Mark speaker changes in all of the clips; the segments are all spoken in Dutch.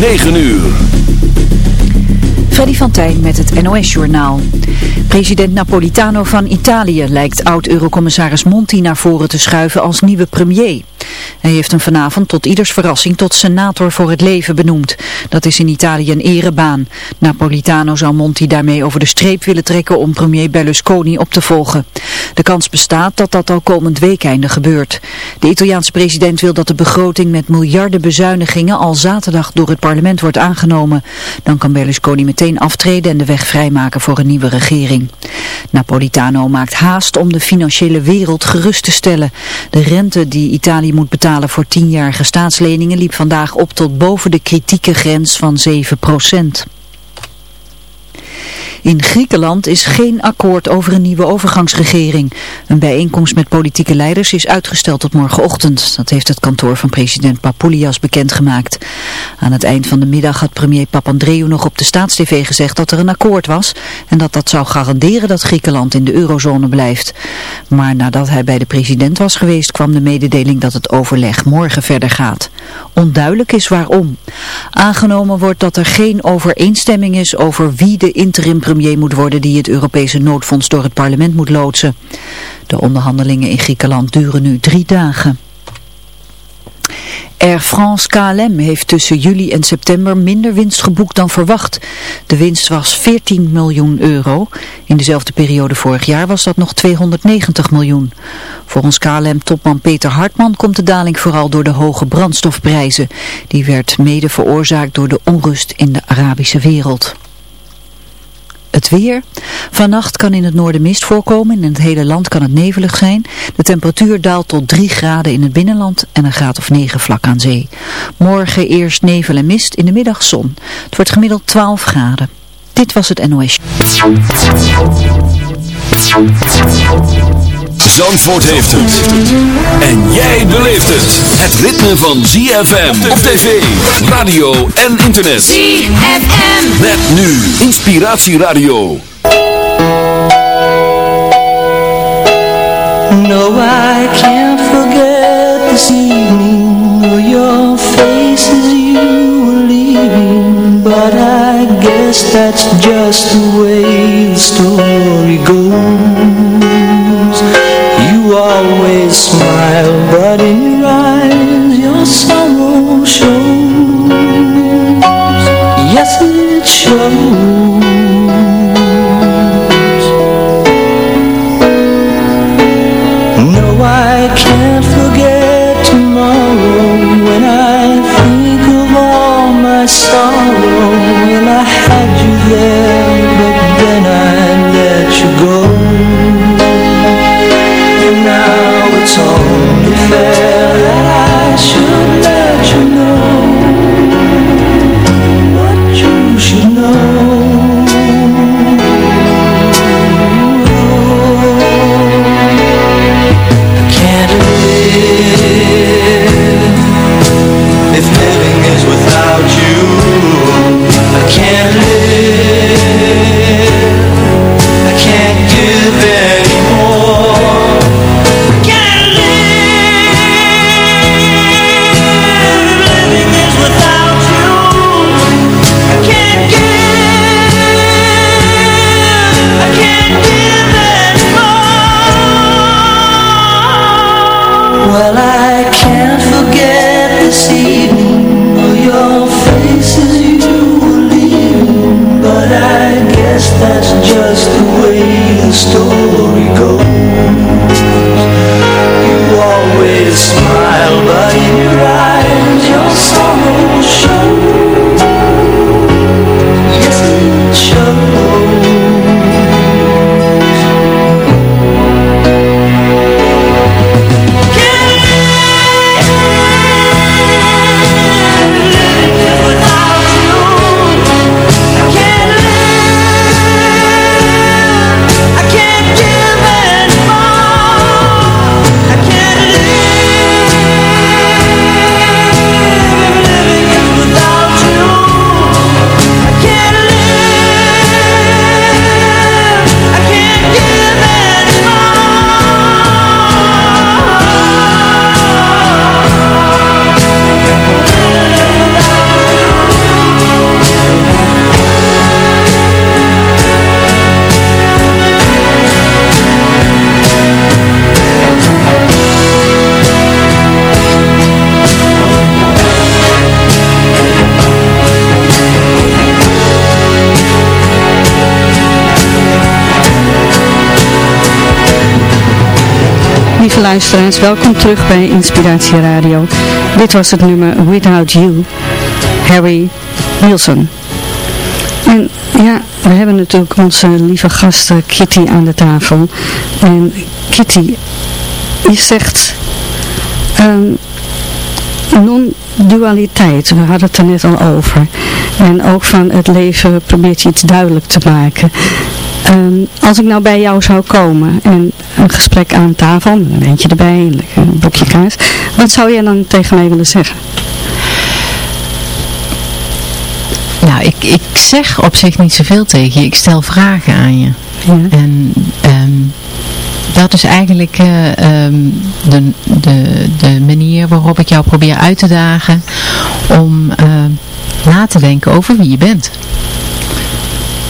Speaker 1: 9 uur.
Speaker 2: Freddy van Tijn met het NOS-journaal. President Napolitano van Italië lijkt oud-eurocommissaris Monti naar voren te schuiven als nieuwe premier. Hij heeft hem vanavond tot ieders verrassing tot senator voor het leven benoemd. Dat is in Italië een erebaan. Napolitano zou Monti daarmee over de streep willen trekken om premier Berlusconi op te volgen. De kans bestaat dat dat al komend weekende gebeurt. De Italiaanse president wil dat de begroting met miljarden bezuinigingen al zaterdag door het parlement wordt aangenomen. Dan kan Berlusconi meteen aftreden en de weg vrijmaken voor een nieuwe regering. Napolitano maakt haast om de financiële wereld gerust te stellen. De rente die Italië moet betalen voor tienjarige staatsleningen liep vandaag op tot boven de kritieke grens van 7 procent. In Griekenland is geen akkoord over een nieuwe overgangsregering. Een bijeenkomst met politieke leiders is uitgesteld tot morgenochtend. Dat heeft het kantoor van president Papoulias bekendgemaakt. Aan het eind van de middag had premier Papandreou nog op de staatstv gezegd dat er een akkoord was. En dat dat zou garanderen dat Griekenland in de eurozone blijft. Maar nadat hij bij de president was geweest kwam de mededeling dat het overleg morgen verder gaat. Onduidelijk is waarom. Aangenomen wordt dat er geen overeenstemming is over wie de interim premier moet worden die het Europese noodfonds door het parlement moet loodsen. De onderhandelingen in Griekenland duren nu drie dagen. Air France KLM heeft tussen juli en september minder winst geboekt dan verwacht. De winst was 14 miljoen euro. In dezelfde periode vorig jaar was dat nog 290 miljoen. Volgens KLM-topman Peter Hartman komt de daling vooral door de hoge brandstofprijzen. Die werd mede veroorzaakt door de onrust in de Arabische wereld. Het weer. Vannacht kan in het noorden mist voorkomen. In het hele land kan het nevelig zijn. De temperatuur daalt tot 3 graden in het binnenland en een graad of 9 vlak aan zee. Morgen eerst nevel en mist, in de middag zon. Het wordt gemiddeld 12 graden. Dit was het NOS.
Speaker 1: Zandvoort heeft het. En jij beleeft het. Het ritme van ZFM op tv, radio en internet.
Speaker 3: ZFM.
Speaker 1: Met nu Inspiratieradio.
Speaker 4: No, I can't forget this evening or your face as you were leaving But I guess that's just the way the story goes always smile, but in your eyes your sorrow shows. Yes, it shows
Speaker 5: luisteraars, welkom terug bij Inspiratie Radio. Dit was het nummer Without You, Harry Nielsen. En ja, we hebben natuurlijk onze lieve gast Kitty aan de tafel. En Kitty, je zegt um, non-dualiteit, we hadden het er net al over. En ook van het leven probeert je iets duidelijk te maken. Ehm, als ik nou bij jou zou komen en een gesprek aan tafel, een wijntje erbij, een boekje kaas, wat zou jij dan tegen mij willen zeggen?
Speaker 6: Nou, ik, ik zeg op zich niet zoveel tegen je. Ik stel vragen aan je. Ja. En um, dat is eigenlijk uh, de, de, de manier waarop ik jou probeer uit te dagen om uh, na te denken over wie je bent.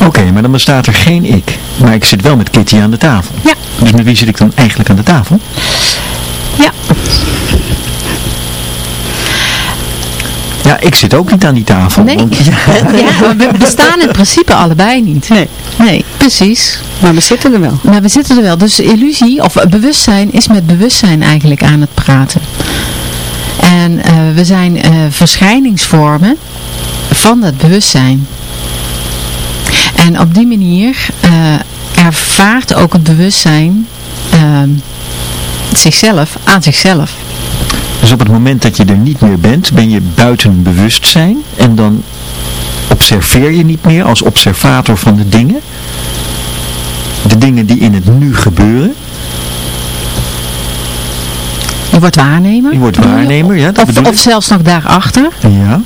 Speaker 7: Oké, maar dan bestaat er geen ik. Maar ik zit wel met Kitty aan de tafel.
Speaker 6: Ja.
Speaker 7: Dus met wie zit ik dan eigenlijk aan de tafel?
Speaker 6: Ja.
Speaker 7: Ja, ik zit ook niet aan die tafel.
Speaker 6: Nee,
Speaker 7: want,
Speaker 6: ja. ja. we bestaan in principe allebei niet.
Speaker 5: Nee.
Speaker 6: Nee, precies.
Speaker 5: Maar we zitten er wel.
Speaker 6: Maar we zitten er wel. Dus illusie, of bewustzijn, is met bewustzijn eigenlijk aan het praten. En uh, we zijn uh, verschijningsvormen van dat bewustzijn. En op die manier uh, ervaart ook het bewustzijn zichzelf aan zichzelf.
Speaker 7: Dus op het moment dat je er niet meer bent, ben je buiten bewustzijn en dan observeer je niet meer als observator van de dingen. De dingen die in het nu gebeuren.
Speaker 6: Je wordt waarnemer.
Speaker 7: Je wordt waarnemer, ja. Dat
Speaker 6: of, of zelfs nog daarachter.
Speaker 7: Ja.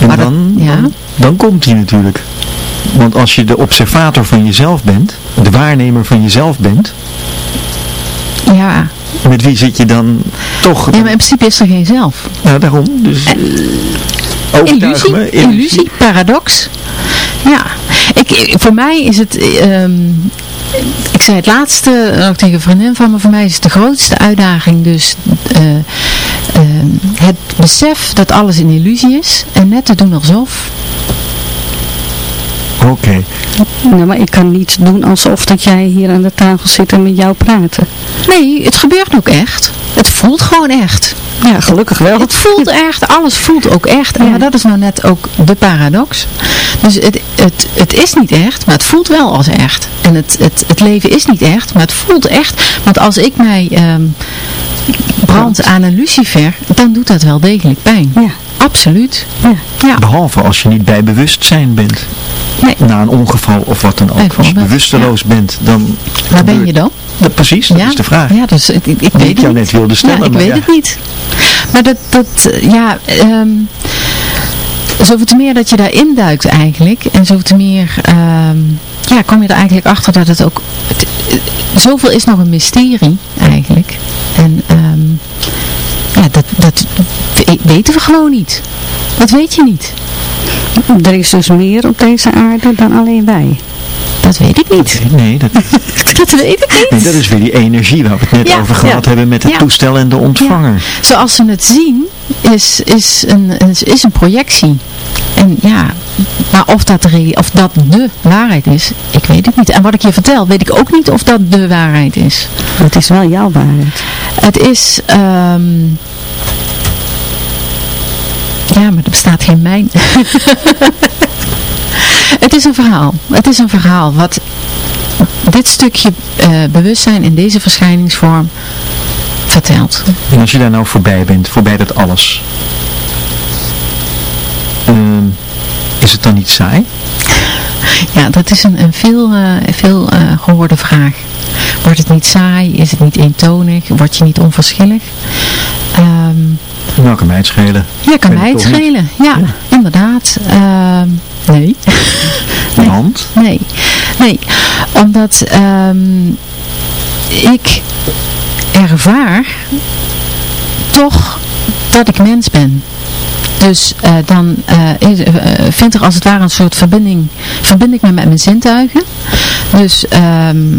Speaker 7: En maar dan, dat, ja. dan, dan komt hij natuurlijk. Want als je de observator van jezelf bent, de waarnemer van jezelf bent.
Speaker 6: Ja,
Speaker 7: met wie zit je dan toch?
Speaker 6: Ja, maar in principe is er geen zelf.
Speaker 7: Nou, daarom. Dus, uh,
Speaker 6: illusie,
Speaker 7: me,
Speaker 6: illusie, illusie, paradox. Ja, ik, voor mij is het... Um, ik zei het laatste ook tegen een vriendin van me, voor mij is het de grootste uitdaging dus uh, uh, het besef dat alles een illusie is en net te doen alsof.
Speaker 7: Oké. Okay.
Speaker 5: Nou, maar ik kan niet doen alsof dat jij hier aan de tafel zit en met jou praten.
Speaker 6: Nee, het gebeurt ook echt. Het voelt gewoon echt.
Speaker 5: Ja, gelukkig wel.
Speaker 6: Het voelt echt, alles voelt ook echt. Ja. Maar dat is nou net ook de paradox. Dus het, het, het is niet echt, maar het voelt wel als echt. En het, het, het leven is niet echt, maar het voelt echt. Want als ik mij um, brand aan een lucifer, dan doet dat wel degelijk pijn.
Speaker 5: Ja.
Speaker 6: Absoluut.
Speaker 5: Ja.
Speaker 6: ja.
Speaker 7: Behalve als je niet bij bewustzijn bent.
Speaker 6: Nee.
Speaker 7: Na een ongeval of wat dan ook. Als je bewusteloos ja. bent, dan...
Speaker 6: Waar ben je dan?
Speaker 7: Ja, precies, dat
Speaker 6: ja?
Speaker 7: is de vraag.
Speaker 6: Ja, dus ik, ik, weet
Speaker 7: ik jou
Speaker 6: het
Speaker 7: net wilde stellen.
Speaker 6: Ja, ik
Speaker 7: maar
Speaker 6: weet
Speaker 7: ja.
Speaker 6: het niet. Maar dat, dat ja, um, zoveel te meer dat je daarin duikt eigenlijk. En zoveel te meer, um, ja, kom je er eigenlijk achter dat het ook, het, zoveel is nog een mysterie eigenlijk. En um, ja, dat, dat weten we gewoon niet. Dat weet je niet.
Speaker 5: Er is dus meer op deze aarde dan alleen wij.
Speaker 6: Dat weet ik niet.
Speaker 7: Nee, dat,
Speaker 6: dat weet ik niet.
Speaker 7: Nee, dat is weer die energie waar we het net
Speaker 6: Ja,
Speaker 7: over gehad
Speaker 6: ja.
Speaker 7: hebben met het
Speaker 6: Ja.
Speaker 7: toestel en de ontvanger.
Speaker 6: Ja. Zoals ze het zien, is, is, een, is, is een projectie. En ja, maar of dat, of dat de waarheid is, ik weet het niet. En wat ik je vertel, weet ik ook niet of dat de waarheid is.
Speaker 5: Het is wel jouw waarheid.
Speaker 6: Het is... ehm, ja, maar er bestaat geen mijn. het is een verhaal. Het is een verhaal wat dit stukje eh, bewustzijn in deze verschijningsvorm vertelt.
Speaker 7: En als je daar nou voorbij bent, voorbij dat alles, ehm, is het dan niet saai?
Speaker 6: Ja, dat is een, een veel, eh, veel eh, gehoorde vraag. Wordt het niet saai? Is het niet eentonig? Word je niet onverschillig? Ehm,
Speaker 7: Nou, kan mij het schelen.
Speaker 6: ja, kan mij het schelen. Ja, inderdaad. Ehm, nee. Nee.
Speaker 7: Want?
Speaker 6: Nee, nee, omdat ehm, ik ervaar toch dat ik mens ben. Dus eh, dan eh, vind ik als het ware een soort verbinding, verbind ik me met mijn zintuigen. Dus,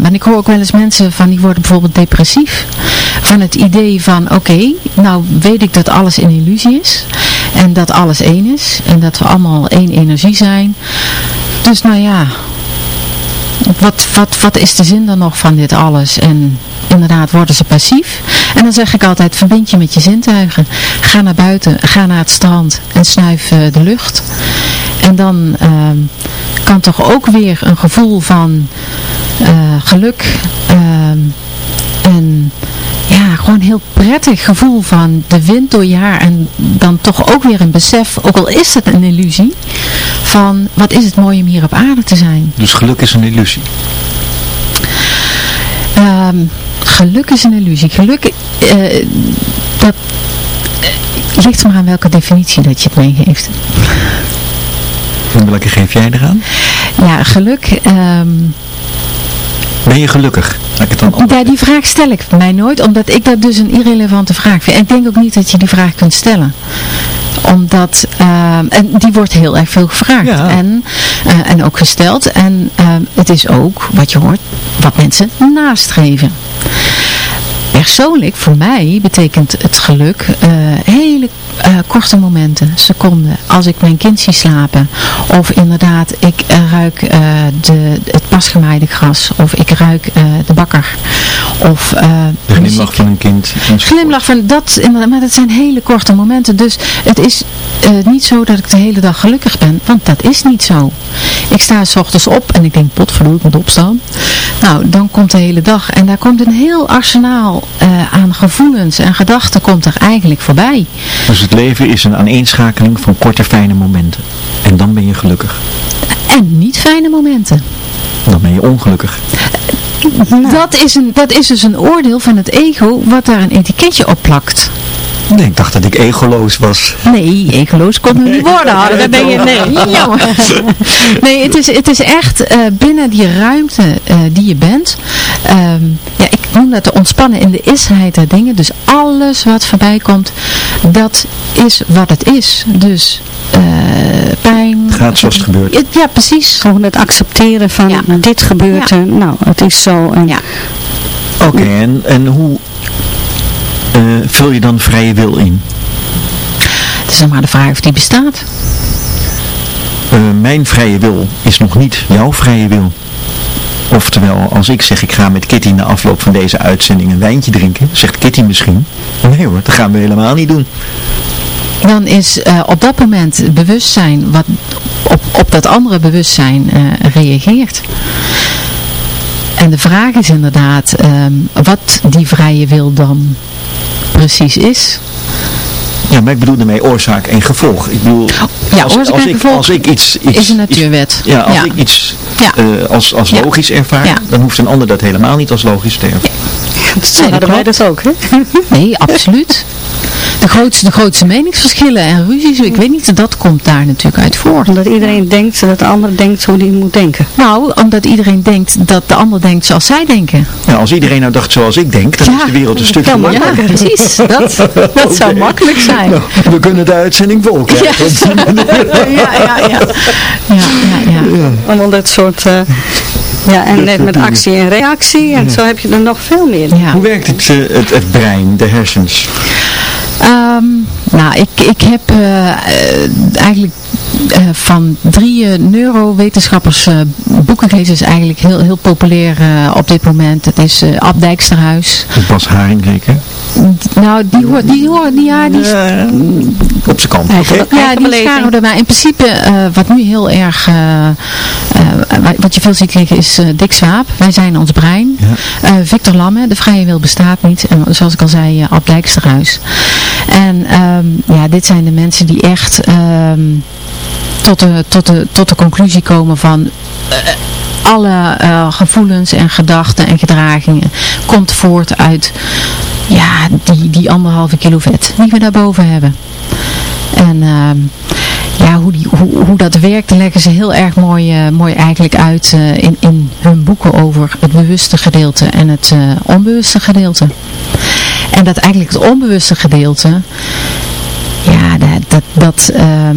Speaker 6: maar ik hoor ook wel eens mensen van die worden bijvoorbeeld depressief. Van het idee van, oké, nou weet ik dat alles een illusie is. En dat alles één is. En dat we allemaal één energie zijn. Dus nou ja, wat, wat, wat is de zin dan nog van dit alles? En inderdaad worden ze passief. En dan zeg ik altijd, verbind je met je zintuigen. Ga naar buiten, ga naar het strand en snuif eh, de lucht. En dan ehm, kan toch ook weer een gevoel van eh, geluk ehm, en ja, gewoon een heel prettig gevoel van de wind door je haar en dan toch ook weer een besef, ook al is het een illusie, van wat is het mooi om hier op aarde te zijn.
Speaker 7: Dus geluk is een illusie.
Speaker 6: Ehm, geluk is een illusie. Geluk, eh, dat eh, ligt maar aan welke definitie dat je het meegeeft.
Speaker 7: En welke geef jij eraan?
Speaker 6: Ja, geluk... ehm,
Speaker 7: Ben je gelukkig? Ik het dan anders
Speaker 6: Ja, die vraag stel ik mij nooit, omdat ik dat dus een irrelevante vraag vind. En ik denk ook niet dat je die vraag kunt stellen omdat, ehm, en die wordt heel erg veel gevraagd
Speaker 7: Ja.
Speaker 6: en, eh, en ook gesteld. En ehm, het is ook, wat je hoort, wat mensen nastreven. Persoonlijk, voor mij, betekent het geluk eh, hele eh, korte momenten, seconden. Als ik mijn kind zie slapen. Of inderdaad, ik eh, ruik eh, de, het pasgemaaide gras. Of ik ruik de bakker. Of
Speaker 7: De glimlach van een kind.
Speaker 6: Glimlach van dat, inderdaad, maar dat zijn hele korte momenten. Dus het is niet zo dat ik de hele dag gelukkig ben, want dat is niet zo. Ik sta s ochtends op en ik denk, potverdorie, ik moet opstaan. Nou, dan komt de hele dag en daar komt een heel arsenaal aan gevoelens en gedachten komt er eigenlijk voorbij.
Speaker 7: Dus het leven is een aaneenschakeling van korte fijne momenten. En dan ben je gelukkig.
Speaker 6: En niet fijne momenten.
Speaker 7: Dan ben je ongelukkig.
Speaker 6: Dat, is een, dat is dus een oordeel van het ego wat daar een etiketje op plakt.
Speaker 7: Nee, ik dacht dat ik egoloos was.
Speaker 6: Nee, egeloos kon het niet worden. Hadden. Dan ben je, nee, jammer. Nee, het is, het is echt eh, binnen die ruimte eh, die je bent. ehm, ja, ik noem dat te ontspannen in de isheid der dingen. Dus alles wat voorbij komt, dat is wat het is. Dus eh, pijn.
Speaker 7: Het gaat zoals het gebeurt.
Speaker 6: Ja, Ja, precies.
Speaker 5: Gewoon het accepteren van
Speaker 6: Ja.
Speaker 5: dit gebeurt
Speaker 6: Ja.
Speaker 5: er. Nou, het is zo. En
Speaker 6: Ja.
Speaker 7: Oké, en, en hoe eh, vul je dan vrije wil in?
Speaker 6: Het is nog maar de vraag of die bestaat.
Speaker 7: Eh, mijn vrije wil is nog niet jouw vrije wil. Oftewel, als ik zeg ik ga met Kitty na afloop van deze uitzending een wijntje drinken, zegt Kitty misschien, nee hoor, dat gaan we helemaal niet doen.
Speaker 6: dan is eh, op dat moment bewustzijn wat op, op dat andere bewustzijn eh, reageert. En de vraag is inderdaad ehm, wat die vrije wil dan precies is.
Speaker 7: Ja, maar ik bedoel daarmee oorzaak en gevolg. Ik bedoel,
Speaker 6: Ja,
Speaker 7: als,
Speaker 6: oorzaak
Speaker 7: als
Speaker 6: en
Speaker 7: ik,
Speaker 6: gevolg
Speaker 7: als ik iets, iets
Speaker 6: is een
Speaker 7: iets-
Speaker 6: natuurwet.
Speaker 7: ja, als
Speaker 6: Ja.
Speaker 7: ik iets
Speaker 6: Ja.
Speaker 7: eh, als, als
Speaker 6: Ja.
Speaker 7: logisch ervaar,
Speaker 6: Ja.
Speaker 7: dan hoeft een ander dat helemaal niet als logisch te ervaren.
Speaker 6: dat
Speaker 5: hadden wij dat ook, hè?
Speaker 6: Nee, absoluut. De grootste, de grootste meningsverschillen en ruzies, ik weet niet, dat komt daar natuurlijk uit voort.
Speaker 5: Omdat iedereen denkt dat de ander denkt hoe die moet denken.
Speaker 6: Nou, omdat iedereen denkt dat de ander denkt zoals zij denken.
Speaker 7: Ja, als iedereen nou dacht zoals ik denk, dan
Speaker 6: Ja.
Speaker 7: is de wereld een stukje mooier.
Speaker 6: Ja, precies. Dat, dat zou makkelijk zijn.
Speaker 7: Nou, we kunnen de uitzending vol
Speaker 6: Ja,
Speaker 7: krijgen.
Speaker 6: ja, ja, ja. Ja, ja, ja.
Speaker 5: Allemaal dat soort... eh, ja, en net met actie en reactie. En zo heb je er nog veel meer.
Speaker 6: ja.
Speaker 7: Hoe werkt het, eh, het, het brein, de hersens?
Speaker 6: Ehm, nou, ik, ik heb eh, eh, eigenlijk van drie eh, neurowetenschappers eh, boeken gelezen. is eigenlijk heel, heel populair eh, op dit moment. Het is eh Ab Dijksterhuis.
Speaker 7: Bas Haring zeker?
Speaker 6: Nou, die hoort, die hoort, die, ja, die,
Speaker 7: Ja, op zijn kant.
Speaker 6: Ja, die scharen er maar in principe, eh, wat nu heel erg, eh, eh, wa- wat je veel ziet liggen is eh, Dick Swaap. Wij zijn ons brein.
Speaker 7: Ja.
Speaker 6: Eh, Victor Lamme, de vrije wil bestaat niet. En zoals ik al zei, uh, Ab Dijksterhuis. En ehm, ja, dit zijn de mensen die echt ehm, tot, de, tot, de, tot de conclusie komen van... eh, alle eh, gevoelens en gedachten en gedragingen komt voort uit ja, die, die anderhalve kilo vet die we daarboven hebben. En ehm, ja, hoe, die, hoe, hoe dat werkt, leggen ze heel erg mooi, eh, mooi eigenlijk uit eh, in, in hun boeken over het bewuste gedeelte en het eh, onbewuste gedeelte. En dat eigenlijk het onbewuste gedeelte, ja, dat, dat, dat, ehm,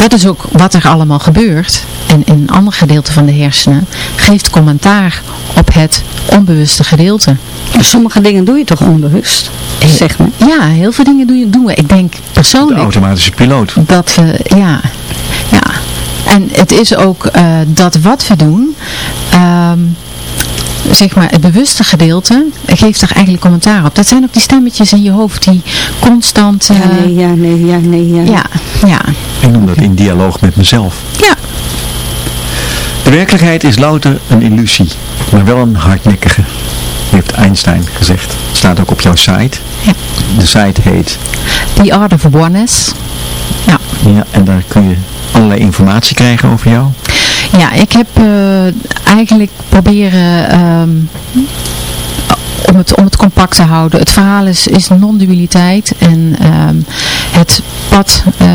Speaker 6: dat is ook wat er allemaal gebeurt. En in een ander gedeelte van de hersenen geeft commentaar op het onbewuste gedeelte.
Speaker 5: Sommige dingen doe je toch onbewust, zeg maar.
Speaker 6: Ja, heel veel dingen doen, je- doen we. Ik denk
Speaker 7: De
Speaker 6: persoonlijk
Speaker 7: automatische piloot.
Speaker 6: dat we, ja, ja. En het is ook eh, dat wat we doen, ehm, zeg maar, het bewuste gedeelte geeft daar eigenlijk commentaar op. Dat zijn ook die stemmetjes in je hoofd die constant...
Speaker 5: Ja,
Speaker 6: eh,
Speaker 5: nee, ja, nee, ja, nee, ja.
Speaker 6: ja, ja,
Speaker 7: Ik noem dat in dialoog met mezelf.
Speaker 6: ja.
Speaker 7: De werkelijkheid is louter een illusie, maar wel een hardnekkige, heeft Einstein gezegd. Staat ook op jouw site.
Speaker 6: Ja.
Speaker 7: De site heet,
Speaker 6: The Art of Oneness. Ja.
Speaker 7: ja, en daar kun je allerlei informatie krijgen over jou.
Speaker 6: Ja, ik heb eh, eigenlijk proberen ehm, om, het, om het compact te houden. Het verhaal is, is non-dualiteit en ehm, het pad eh,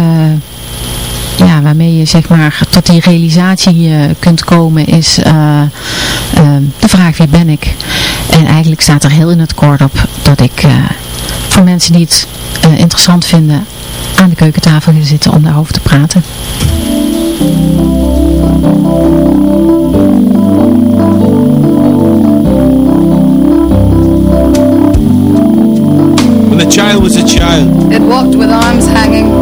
Speaker 6: ja, waarmee je zeg maar tot die realisatie eh, kunt komen is eh, ehm, de vraag wie ben ik? En eigenlijk staat er heel in het kort op dat ik eh, voor mensen die het eh, interessant vinden aan de keukentafel ga zitten om daarover te praten.
Speaker 8: When the child was a child,
Speaker 9: It walked with arms hanging,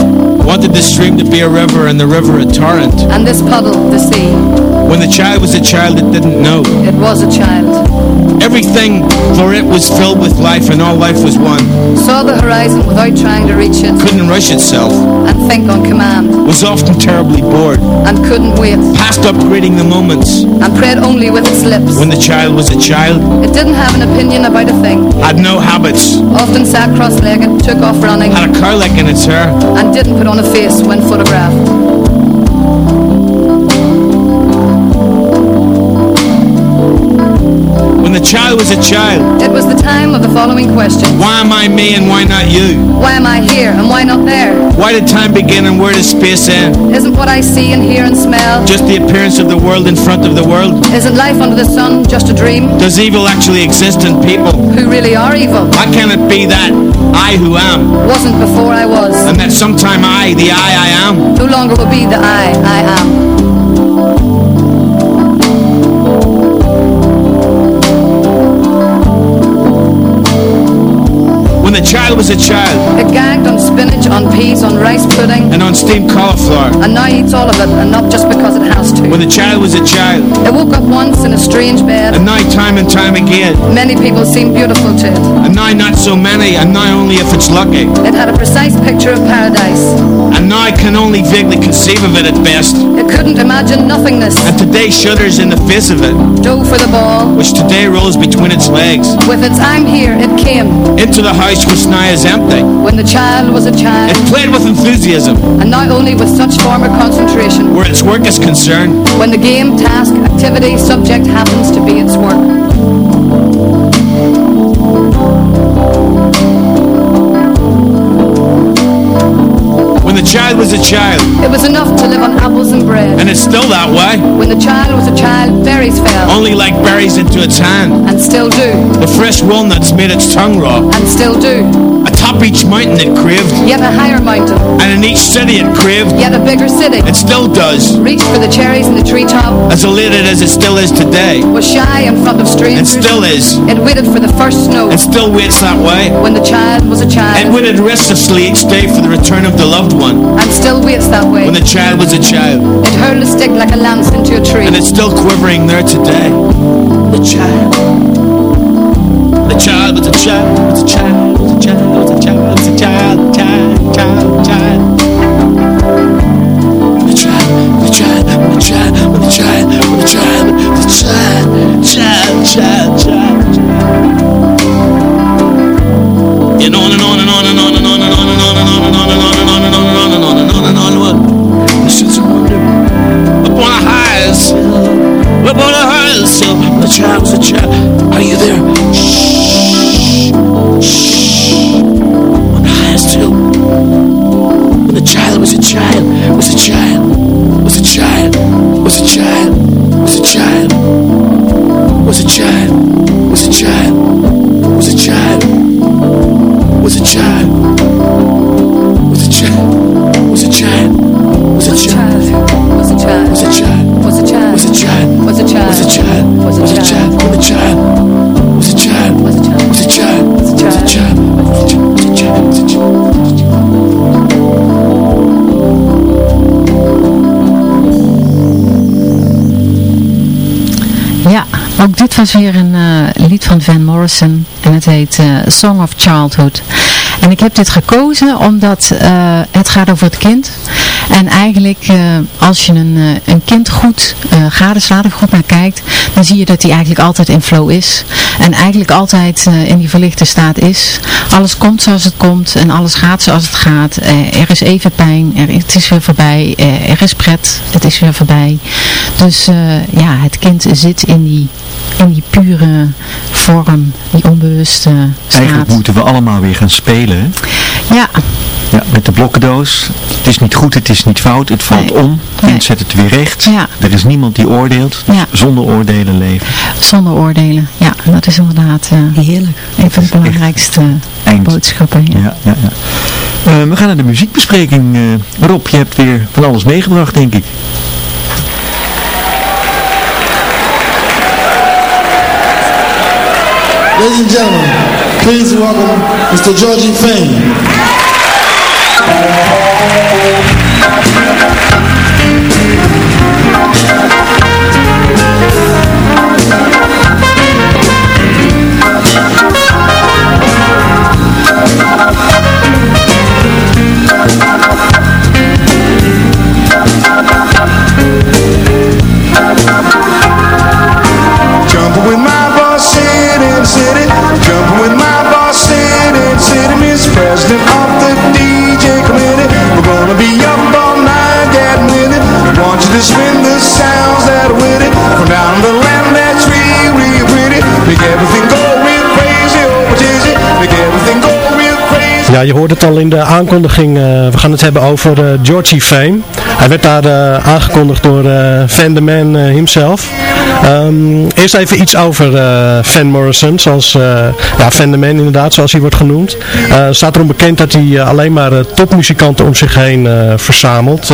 Speaker 8: wanted the stream to be a river and the river a torrent.
Speaker 9: and this puddle the sea.
Speaker 8: When the child was a child, it didn't know.
Speaker 9: It was a child.
Speaker 8: Everything for it was filled with life and all life was one.
Speaker 9: Saw the horizon without trying to reach it,
Speaker 8: Couldn't rush itself.
Speaker 9: and think on command,
Speaker 8: Was often terribly bored.
Speaker 9: and couldn't wait,
Speaker 8: Past upgrading the moments.
Speaker 9: and prayed only with its lips.
Speaker 8: When the child was a child,
Speaker 9: It didn't have an opinion about a thing,
Speaker 8: had no habits.
Speaker 9: often sat cross-legged, took off running,
Speaker 8: Had a car cowlick in its hair.
Speaker 9: and didn't put on a face when photographed.
Speaker 8: When the child was a child,
Speaker 9: It was the time of the following question.
Speaker 8: why am I me and why not you?
Speaker 9: Why am I here, and why not there?
Speaker 8: Why did time begin and where does space end?
Speaker 9: Isn't what I see and hear and smell,
Speaker 8: Just the appearance of the world in front of the world?
Speaker 9: isn't life under the sun just a dream?
Speaker 8: Does evil actually exist in people?
Speaker 9: Who really are evil?
Speaker 8: Why can't it be that I who am,
Speaker 9: Wasn't before I was.
Speaker 8: and that sometime I, the I I am?
Speaker 9: No longer will be the I, I am.
Speaker 8: I was a child
Speaker 9: on mm. peas, on rice pudding,
Speaker 8: and on steamed cauliflower.
Speaker 9: and now eats all of it, and not just because it has to.
Speaker 8: When the child was a child,
Speaker 9: It woke up once in a strange bed.
Speaker 8: and now time and time again,
Speaker 9: Many people seem beautiful to it.
Speaker 8: and now not so many, and now only if it's lucky,
Speaker 9: It had a precise picture of paradise.
Speaker 8: and now I can only vaguely conceive of it at best,
Speaker 9: It couldn't imagine nothingness.
Speaker 8: and today shudders in the face of it,
Speaker 9: Dove for the ball.
Speaker 8: which today rolls between its legs,
Speaker 9: With its I'm here, it came.
Speaker 8: into the house which now is empty.
Speaker 9: When the child was a child,
Speaker 8: It played with enthusiasm,
Speaker 9: and not only with such form or concentration.
Speaker 8: where its work is concerned,
Speaker 9: When the game, task, activity, subject happens to be its work.
Speaker 8: Child was a child,
Speaker 9: It was enough to live on apples and bread.
Speaker 8: and it's still that way,
Speaker 9: When the child was a child, berries fell,
Speaker 8: only like berries into its hand.
Speaker 9: and still do,
Speaker 8: The fresh walnuts made its tongue raw.
Speaker 9: and still do.
Speaker 8: Atop each mountain it craved,
Speaker 9: Yet a higher mountain,
Speaker 8: and in each city it craved.
Speaker 9: yet a bigger city.
Speaker 8: It still does,
Speaker 9: Reached for the cherries in the treetop,
Speaker 8: as elated as it still is today.
Speaker 9: was shy in front of
Speaker 8: It still is.
Speaker 9: It waited for the first snow.
Speaker 8: It still waits that way.
Speaker 9: When the child was a child.
Speaker 8: It waited restlessly each day for the return of the loved one.
Speaker 9: And still waits that way.
Speaker 8: When the child was a child,
Speaker 9: It hurled a stick like a lance into a tree.
Speaker 8: and it's still quivering there today. The child. The child was a child, was a child, was a child, was a child, was a child, child, child, child to child.
Speaker 6: Dit was weer een uh, lied van Van Morrison en het heet uh, Song of Childhood. En ik heb dit gekozen omdat uh, het gaat over het kind. En eigenlijk als je een, een kind goed gadeslaat goed naar kijkt, dan zie je dat hij eigenlijk altijd in flow is. En eigenlijk altijd in die verlichte staat is. Alles komt zoals het komt en alles gaat zoals het gaat. er is even pijn, er, het is weer voorbij, er is pret, het is weer voorbij. Dus ja, het kind zit in die in die pure vorm, die onbewuste staat.
Speaker 7: Eigenlijk moeten we allemaal weer gaan spelen.
Speaker 6: Ja.
Speaker 7: Ja, met de blokkendoos. Het is niet goed, het is niet fout, het valt om. Nee. zet het weer recht.
Speaker 6: Ja.
Speaker 7: Er is niemand die oordeelt. Dus
Speaker 6: ja.
Speaker 7: Zonder oordelen leven.
Speaker 6: Zonder oordelen, ja. Dat is inderdaad uh,
Speaker 2: Heerlijk.
Speaker 6: een van de belangrijkste boodschappen. Ja.
Speaker 7: Ja, ja, uh, we gaan naar de muziekbespreking. Uh, Rob, je hebt weer van alles meegebracht, denk ik.
Speaker 10: Ladies and gentlemen, please welcome Mr. Georgie
Speaker 11: Ja, je hoort het al in de aankondiging. Uh, we gaan het hebben over uh, Georgie Fame. Hij werd daar uh, aangekondigd door Van de Man himself. Um, eerst even iets over Van Morrison. Zoals, ja, Van de Man inderdaad, zoals hij wordt genoemd. staat erom bekend dat hij alleen maar topmuzikanten om zich heen verzamelt.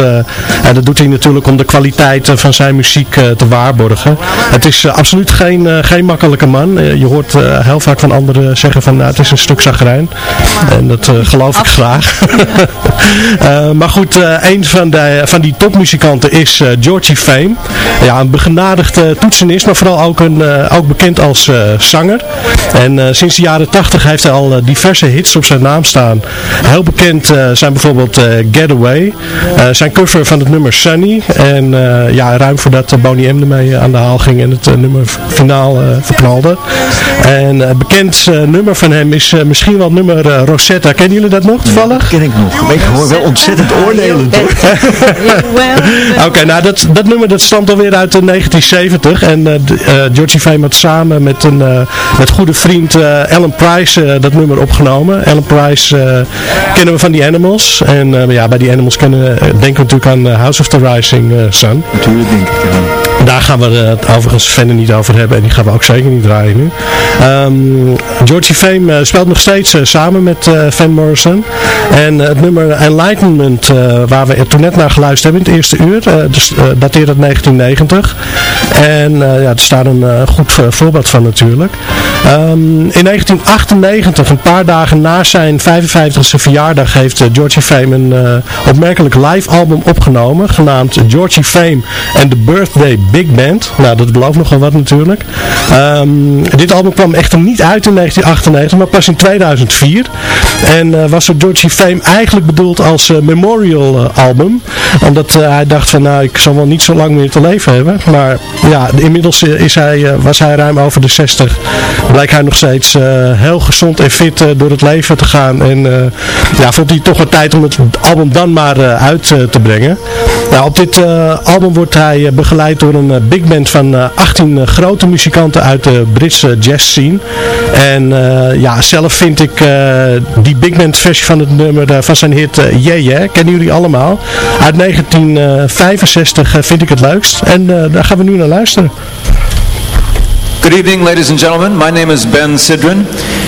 Speaker 11: en dat doet hij natuurlijk om de kwaliteit van zijn muziek te waarborgen. Het is absoluut geen, geen makkelijke man. je hoort heel vaak van anderen zeggen van nou, het is een stuk zagrijn. En dat geloof ik graag. maar goed, een van, de, van die topmuzikanten is Georgie Fame. Ja, een begenadigde toetsenist, maar vooral ook, een, ook bekend als zanger. En sinds de jaren 80 heeft hij al diverse hits op zijn naam staan. Heel bekend zijn bijvoorbeeld Getaway, zijn cover van het nummer Sunny. En ja, ruim voordat Boney M ermee aan de haal ging en het nummer finaal verknalde. En bekend nummer van hem is misschien wel nummer Rosetta Kennen jullie dat nog toevallig?
Speaker 7: Ja, ken ik nog. Ik hoor wel ontzettend oordelend
Speaker 11: Oké, nou dat, dat nummer dat stamt alweer uit 1970. En uh, Georgie Fame had samen met een uh, met goede vriend Alan Price dat nummer opgenomen. Alan Price kennen we van die Animals. En ja, bij die Animals kennen, denken we natuurlijk aan House of the Rising Sun.
Speaker 7: Natuurlijk denk ik
Speaker 11: Daar gaan we het overigens verder niet over hebben. En die gaan we ook zeker niet draaien nu. Um, Georgie Fame speelt nog steeds samen met Van Morrison. En het nummer Enlightenment, uh, waar we toen net naar geluisterd hebben in het eerste uur, uh, dus, uh, dateert uit 1990. En ja, er staat een goed voorbeeld van natuurlijk. Um, in 1998, een paar dagen na zijn 55e verjaardag, heeft Georgie Fame een opmerkelijk live album opgenomen, genaamd Georgie Fame and the Birthday Big Band. Nou, dat belooft nogal wat natuurlijk. Um, dit album kwam echter niet uit in 1998, maar pas in 2004. En was voor Georgie Fame eigenlijk bedoeld als memorial album. Omdat hij dacht van nou ik zal wel niet zo lang meer te leven hebben. Maar ja, inmiddels is hij, was hij ruim over de 60. Blijkt hij nog steeds heel gezond en fit door het leven te gaan. En ja, vond hij toch wel tijd om het album dan maar uit te brengen. Nou, op dit album wordt hij begeleid door een big band van 18 grote muzikanten uit de Britse jazz scene. En ja, zelf vind ik die big band versie van het nummer van zijn hit Yeah, kennen jullie allemaal. Uit 1965 uh, vind ik het leukst. En daar gaan we nu naar luisteren.
Speaker 12: Good evening, ladies and gentlemen. My name is Ben Sidran.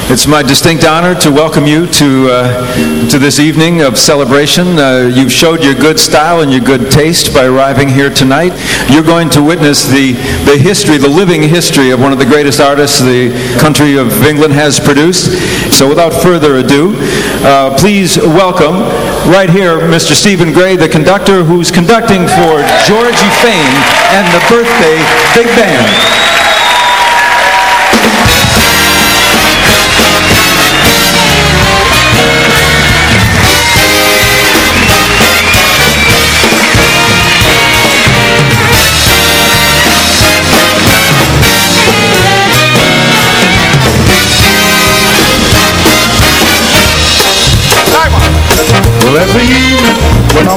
Speaker 12: It's my distinct honor to welcome you to uh, to this evening of celebration. Uh, you've showed your good style and your good taste by arriving here tonight. You're going to witness the the history, the living history of one of the greatest artists the country of England has produced. So, without further ado, uh, please welcome right here Mr. Stephen Gray, the conductor, who's conducting for Georgie Fame and the Birthday Big Band.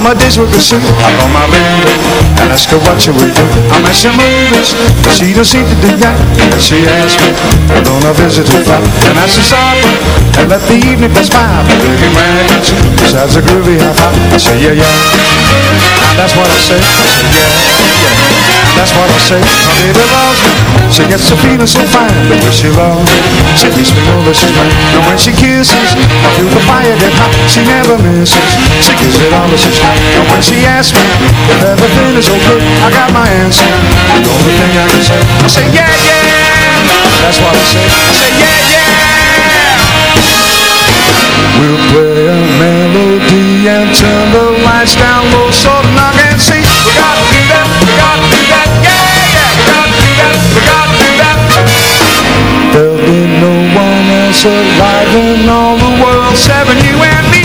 Speaker 13: My days with the suit. I call my baby and ask her what she would do. I'm at some movies, but she don't seem to do that. And she asked me, don't I visit her flat? And I said, supper, and let the evening pass by. But looking ragged, besides a groovy half hop. I say, yeah, yeah. That's what I say. Yeah, yeah. That's what I say. My baby loves me. She gets the feeling so fine. The way she loves me. She makes me know that she's. And when she kisses, I feel the fire get hot. She never misses. She gives it all that she's. And when she asks me if everything is okay, I got my answer. The only thing I can say, I say, yeah, yeah. That's what I say. I say, yeah, yeah. We'll play a melody and turn the lights down low so the knock and see. We gotta do that, we gotta do that, yeah, yeah. We gotta do that, we gotta do that. There'll be no one else alive in all the world, seven you and me.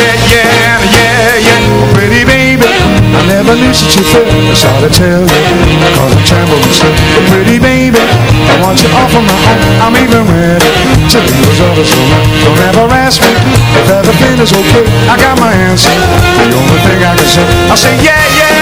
Speaker 13: Yeah, yeah, yeah. I such a thing, it's hard to tell you Cause I'm trembling still But pretty baby, I want you off on my own. I'm even ready to leave those others alone Don't ever ask me if everything is okay. I got my answer, the only thing I can say I say yeah, Hey,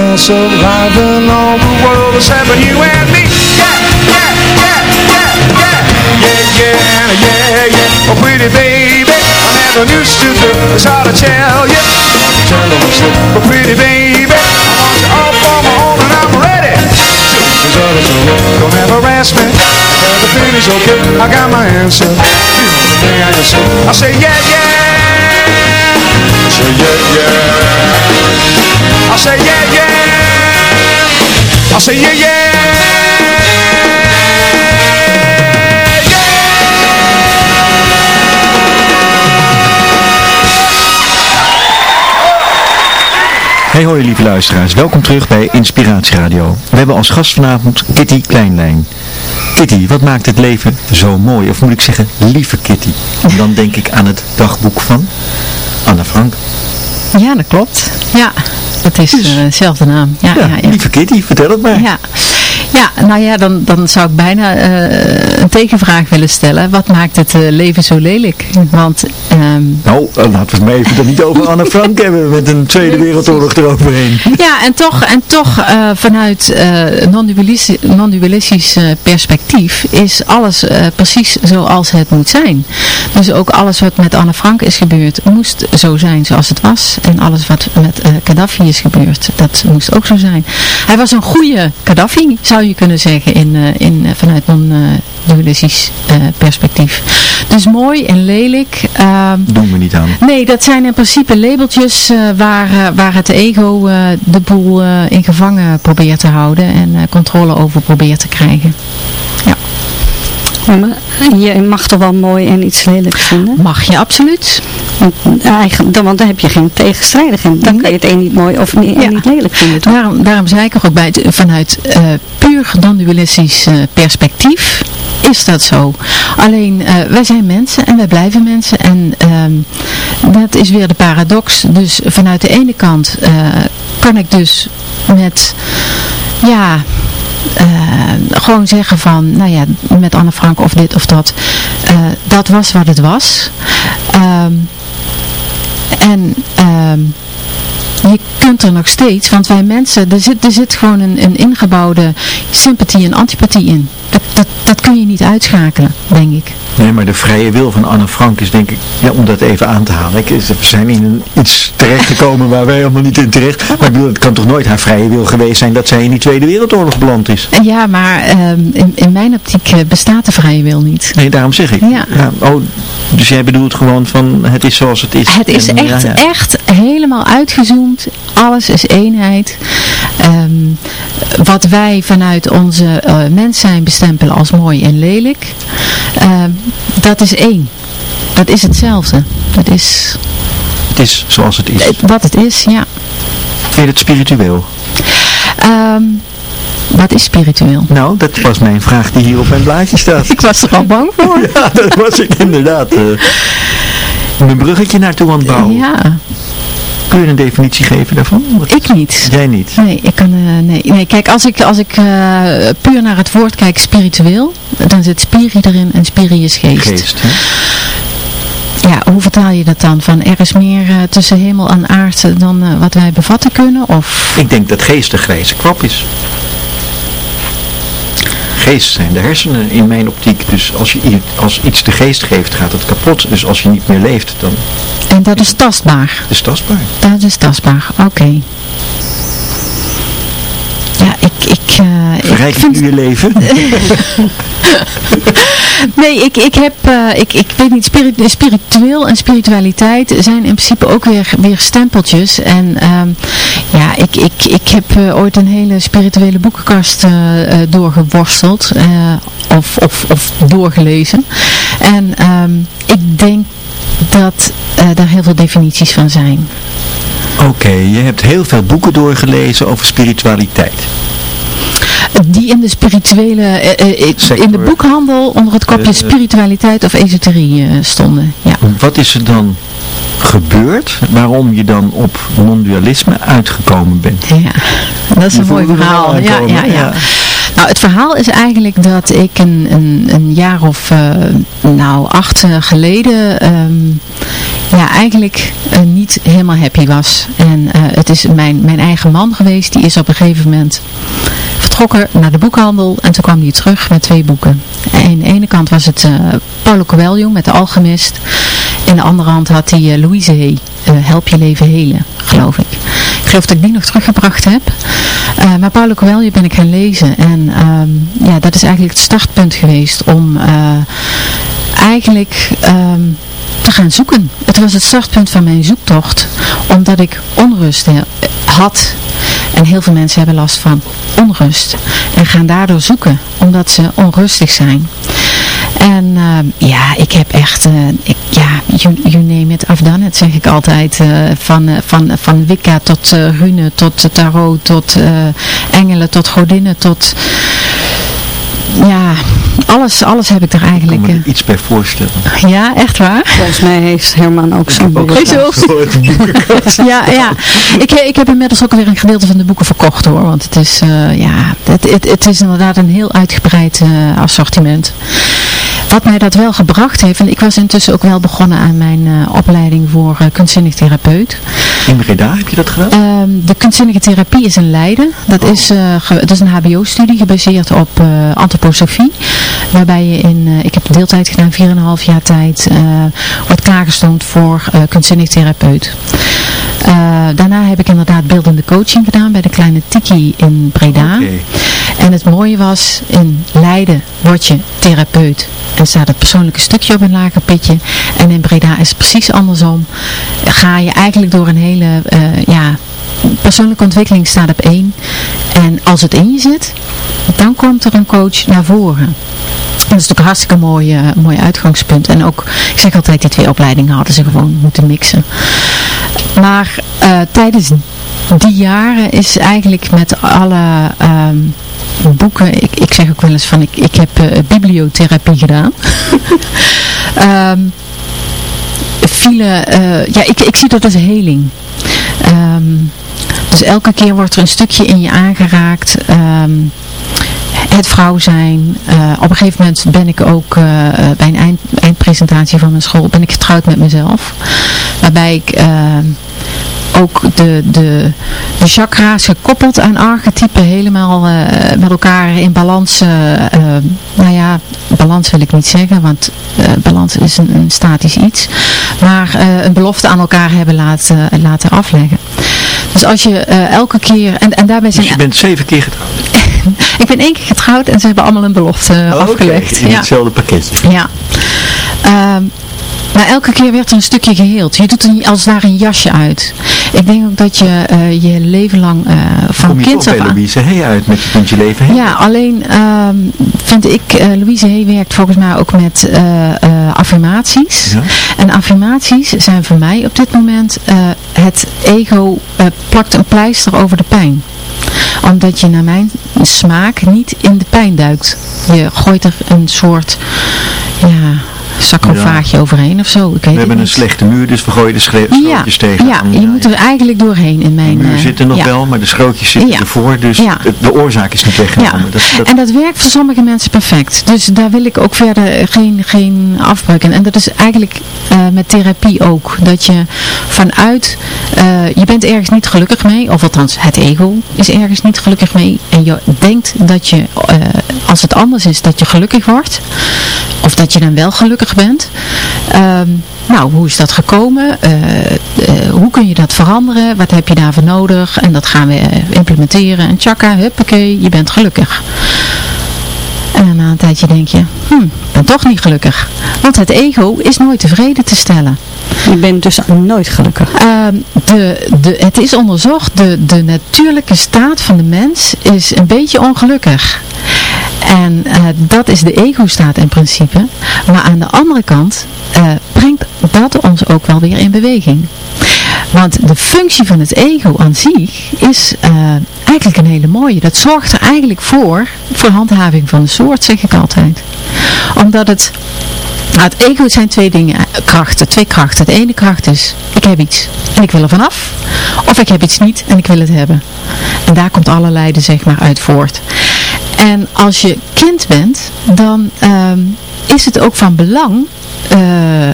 Speaker 13: alive in all the world except for you and me. Yeah, yeah, yeah, yeah, yeah. Yeah, yeah, yeah, yeah. Oh, pretty baby, I never used to do. It's hard to tell you. Tell but oh, pretty baby, I want you all for my own and I'm ready. These others don't ever ask me everything is okay. I got my answer. You know the thing I can say. I say yeah, yeah. Say yeah, yeah. I say yeah, yeah. I say yeah, yeah.
Speaker 7: Hey hoi lieve luisteraars, welkom terug bij Inspiratie Radio. We hebben als gast vanavond Kitty Kleinlijn. Kitty, wat maakt het leven zo mooi? Of moet ik zeggen, lieve Kitty. En dan denk ik aan het dagboek van Anne Frank.
Speaker 6: Ja, dat klopt. Ja, dat is
Speaker 7: Dus-
Speaker 6: eh, dezelfde naam. Ja,
Speaker 7: Ja,
Speaker 6: ja,
Speaker 7: lieve Kitty, vertel het maar.
Speaker 6: Ja, ja nou ja, dan, dan zou ik bijna eh, een tegenvraag willen stellen. Wat maakt het eh, leven zo lelijk? Want ehm,
Speaker 7: Nou, eh, laten we het maar even niet over Anne Frank hebben met een Tweede Wereldoorlog eroverheen.
Speaker 6: Ja, en toch, en toch eh, vanuit eh non-dualistisch perspectief is alles precies zoals het moet zijn. Dus ook alles wat met Anne Frank is gebeurd, moest zo zijn zoals het was. En alles wat met Gaddafi is gebeurd, dat moest ook zo zijn. Hij was een goede Gaddafi, zou je kunnen zeggen, in, in, vanuit non-dualistisch perspectief. Dus mooi en lelijk.
Speaker 7: Doen we niet aan.
Speaker 6: Nee, dat zijn in principe labeltjes eh, waar, eh, waar het ego eh, de boel in gevangen probeert te houden en controle over probeert te krijgen.
Speaker 5: Ja, je mag toch wel mooi en iets lelijks vinden?
Speaker 6: Mag je absoluut.
Speaker 5: Want, eigenlijk, dan, want dan heb je geen tegenstrijdigheid. Dan kan je het een niet mooi of niet,
Speaker 6: Ja.
Speaker 5: niet lelijk vinden. toch?
Speaker 6: Daarom, daarom zei ik er ook bij, het- vanuit eh, puur non-dualistisch eh, perspectief is dat zo. Alleen, eh, wij zijn mensen en wij blijven mensen en ehm, dat is weer de paradox. Dus vanuit de ene kant kan ik dus met, ja... eh, gewoon zeggen van, nou ja, met Anne Frank of dit of dat. eh, dat was wat het was. Ehm, en ehm, je kunt er nog steeds, want wij mensen, er zit, er zit gewoon een, een ingebouwde sympathie en antipathie in. Dat, kun je niet uitschakelen, denk ik.
Speaker 7: Nee, maar de vrije wil van Anne Frank is denk ik, ja, om dat even aan te halen. Ik, we zijn in een, iets terechtgekomen waar wij helemaal niet in terecht. Maar ik bedoel, het kan toch nooit haar vrije wil geweest zijn dat zij in die Tweede Wereldoorlog beland is?
Speaker 6: Ja, maar ehm, in, in mijn optiek eh, bestaat de vrije wil niet.
Speaker 7: Nee, daarom zeg ik.
Speaker 6: Ja.
Speaker 7: oh, dus jij bedoelt gewoon van het is zoals het is.
Speaker 6: Het is
Speaker 7: En,
Speaker 6: echt,
Speaker 7: ja, ja.
Speaker 6: echt helemaal uitgezoomd. Alles is eenheid. Ehm, wat wij vanuit onze eh, mens zijn bestempelen als mooi en lelijk, ehm, dat is één. Dat is hetzelfde. Dat is
Speaker 7: Het is zoals het is.
Speaker 6: wat het is, ja.
Speaker 7: Vind je het spiritueel?
Speaker 6: Ehm, wat is spiritueel?
Speaker 7: Nou, dat was mijn vraag die hier op mijn blaadje staat.
Speaker 6: Ik was er al bang voor.
Speaker 7: Ja, dat was ik inderdaad. eh mijn bruggetje naartoe aan het bouwen.
Speaker 6: Ja,
Speaker 7: Kun je een definitie geven daarvan? Wat-
Speaker 6: ik niet.
Speaker 7: Jij niet.
Speaker 6: Nee, ik kan, eh, nee, nee, kijk, als ik, als ik eh, puur naar het woord kijk, spiritueel, dan zit spiri erin en spiri is geest.
Speaker 7: Geest. Hè?
Speaker 6: Ja, hoe vertaal je dat dan? Van er is meer eh, tussen hemel en aarde dan wat wij bevatten kunnen? Of
Speaker 7: Ik denk dat geest de grijze kwap is. Geest zijn de hersenen in mijn optiek. Dus als, je, als iets de geest geeft, gaat het kapot. Dus als je niet meer leeft, dan
Speaker 6: en dat is tastbaar.
Speaker 7: is het tastbaar.
Speaker 6: Dat is tastbaar, oké. Ja, ik, ik, ik
Speaker 7: Verrijk
Speaker 6: vind...
Speaker 7: nu je leven?
Speaker 6: Nee, ik, ik heb, eh, ik, ik weet niet, spirit, spiritueel en spiritualiteit zijn in principe ook weer, weer stempeltjes. En ehm, ja, ik, ik, ik heb eh, ooit een hele spirituele boekenkast eh, eh, doorgeworsteld. of, of, of doorgelezen. En ehm, ik denk dat daar heel veel definities van zijn.
Speaker 7: Oké, je hebt heel veel boeken doorgelezen over spiritualiteit.
Speaker 6: Die in de spirituele, eh, in de boekhandel onder het kopje spiritualiteit of esoterie stonden. Ja.
Speaker 7: Wat is er dan gebeurd waarom je dan op non-dualisme uitgekomen bent?
Speaker 6: Ja, dat is een mooi verhaal. Ja, ja, ja. Nou, het verhaal is eigenlijk dat ik een, een, een jaar of nou, acht geleden ehm, ja, eigenlijk eh, niet helemaal happy was. En eh, het is mijn, mijn eigen man geweest, die is op een gegeven moment vertrokken naar de boekhandel en toen kwam hij terug met twee boeken. En aan de ene kant was het eh, Paulo Coelho met de Alchemist. In de andere hand had hij eh, Louise Hay, eh, Help je leven helen, geloof ik. Ik geloof dat ik die nog teruggebracht heb. Eh, maar Paulo Coelho ben ik gaan lezen. En ehm, ja, dat is eigenlijk het startpunt geweest om eigenlijk ehm, te gaan zoeken. Het was het startpunt van mijn zoektocht. Omdat ik onrust had. En heel veel mensen hebben last van onrust. En gaan daardoor zoeken. Omdat ze onrustig zijn. En ehm, ja, ik heb echt, eh, ik, ja, you, you name it, I've done it, zeg ik altijd. eh, van, eh, van, van Wicca tot eh, rune, tot tarot, tot eh, engelen, tot godinnen, tot... Ja, alles, alles heb ik er
Speaker 7: Ik kan
Speaker 6: eigenlijk...
Speaker 7: me
Speaker 6: eh,
Speaker 7: er iets bij voorstellen.
Speaker 6: ja, echt waar?
Speaker 5: Volgens mij heeft Herman ook zo'n
Speaker 7: Ook
Speaker 5: boek.
Speaker 6: Zo. ja, ja. Ik, ik heb inmiddels ook weer een gedeelte van de boeken verkocht hoor. Want het is, eh, ja, het, het, het is inderdaad een heel uitgebreid assortiment. Wat mij dat wel gebracht heeft, en ik was intussen ook wel begonnen aan mijn eh, opleiding voor eh, kunstzinnig therapeut.
Speaker 7: In Breda heb je dat gedaan?
Speaker 6: Ehm, de kunstzinnige therapie is in Leiden. Dat, is, eh, dat is een hbo-studie gebaseerd op antroposofie. Waarbij je in, ik heb deeltijd gedaan, 4,5 jaar tijd, wordt klaargestoomd voor kunstzinnig therapeut. Daarna heb ik inderdaad beeldende coaching gedaan bij de kleine Tiki in Breda. En het mooie was, in Leiden word je therapeut. En staat het persoonlijke stukje op een lager pitje. En in Breda is het precies andersom. Ga je eigenlijk door een hele, eh, ja, persoonlijke ontwikkeling staat op één. En als het in je zit, dan komt er een coach naar voren. En dat is natuurlijk een hartstikke mooi, eh, mooi uitgangspunt. En ook, ik zeg altijd, die twee opleidingen hadden ze gewoon moeten mixen. Maar eh, tijdens die jaren is eigenlijk met alle ehm, boeken, ik, ik zeg ook wel eens van, ik, ik heb eh, bibliotherapie gedaan. Ehm eh, ja, ik, ik zie dat als heling. Ehm, dus elke keer wordt er een stukje in je aangeraakt. Ehm, het vrouw zijn. Eh, op een gegeven moment ben ik ook eh, eh, bij een eind, eindpresentatie van mijn school ben ik getrouwd met mezelf. Waarbij ik ook de, de, de chakra's gekoppeld aan archetypen helemaal met elkaar in balans, nou ja, balans wil ik niet zeggen, want balans is een, een, statisch iets, maar een belofte aan elkaar hebben laten, laten afleggen. Dus als je elke keer, en, en daarbij zijn...
Speaker 7: Dus je bent zeven keer getrouwd?
Speaker 6: Ik ben één keer getrouwd en ze hebben allemaal een belofte oh, afgelegd.
Speaker 7: in hetzelfde pakket.
Speaker 6: Ja. Ehm, maar elke keer werd er een stukje geheeld. Je doet er als daar een jasje uit. Ik denk ook dat je uh, je leven lang uh, van
Speaker 7: Kom je
Speaker 6: kind
Speaker 7: af aan... Louise Hay uit met je puntje leven heen?
Speaker 6: Ja, alleen uh, vind ik, uh, Louise Hay werkt volgens mij ook met affirmaties. Ja. En affirmaties zijn voor mij op dit moment het ego plakt een pleister over de pijn omdat je naar mijn smaak niet in de pijn duikt. Je gooit er een soort ja, sarcofaagje ja. overheen of zo. Ik weet
Speaker 7: we hebben een slechte muur, dus we gooien de schrootjes
Speaker 6: ja,
Speaker 7: tegen.
Speaker 6: Ja, je moet er eigenlijk doorheen in mijn...
Speaker 7: De muur zit er nog wel, maar de schrootjes zitten ervoor, dus de, de, oorzaak is niet weggenomen.
Speaker 6: Dat, dat... En dat werkt voor sommige mensen perfect. Dus daar wil ik ook verder geen, geen afbreuk in. En dat is eigenlijk uh, met therapie ook. Dat je vanuit, uh, je bent ergens niet gelukkig mee, of althans het ego is ergens niet gelukkig mee. En je denkt dat je, uh, als het anders is, dat je gelukkig wordt. Of dat je dan wel gelukkig bent. Ehm, nou, hoe is dat gekomen? Uh, uh, hoe kun je dat veranderen? Wat heb je daarvoor nodig? En dat gaan we implementeren. En tjaka, huppakee, je bent gelukkig. En na een tijdje denk je, hm, ik ben toch niet gelukkig. Want het ego is nooit tevreden te stellen.
Speaker 5: Je bent dus nooit gelukkig.
Speaker 6: Uh, de, de, het is onderzocht, de, de natuurlijke staat van de mens is een beetje ongelukkig. En uh, dat is de ego-staat in principe. Maar aan de andere kant uh, brengt dat ons ook wel weer in beweging. Want de functie van het ego aan zich is uh, eigenlijk een hele mooie. Dat zorgt er eigenlijk voor, voor handhaving van de soort, zeg ik altijd. Omdat het nou, het ego zijn twee dingen, krachten, twee krachten. De ene kracht is, ik heb iets en ik wil er vanaf. Of ik heb iets niet en ik wil het hebben. En daar komt allerlei zeg maar uit voort. En als je kind bent, dan um, is het ook van belang uh, uh,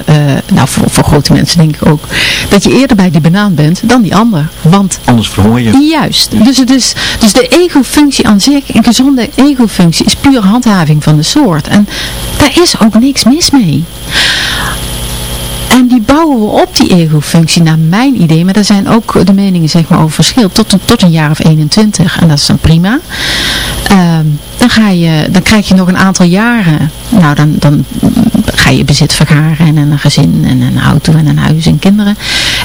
Speaker 6: nou voor, voor, grote mensen denk ik ook, dat je eerder bij die banaan bent dan die ander. Want
Speaker 7: anders verhoor je.
Speaker 6: Juist. Dus, het is, dus de ego-functie aan zich, een gezonde ego-functie, is puur handhaving van de soort. En daar is ook niks mis mee. En die bouwen we op, die ego-functie, naar mijn idee. Maar daar zijn ook de meningen zeg maar, over verschil. Tot een, tot een jaar of 21. En dat is dan prima. Um, dan, ga je, dan krijg je nog een aantal jaren. Nou, dan, dan ga je bezit vergaren. En een gezin en een auto en een huis en kinderen.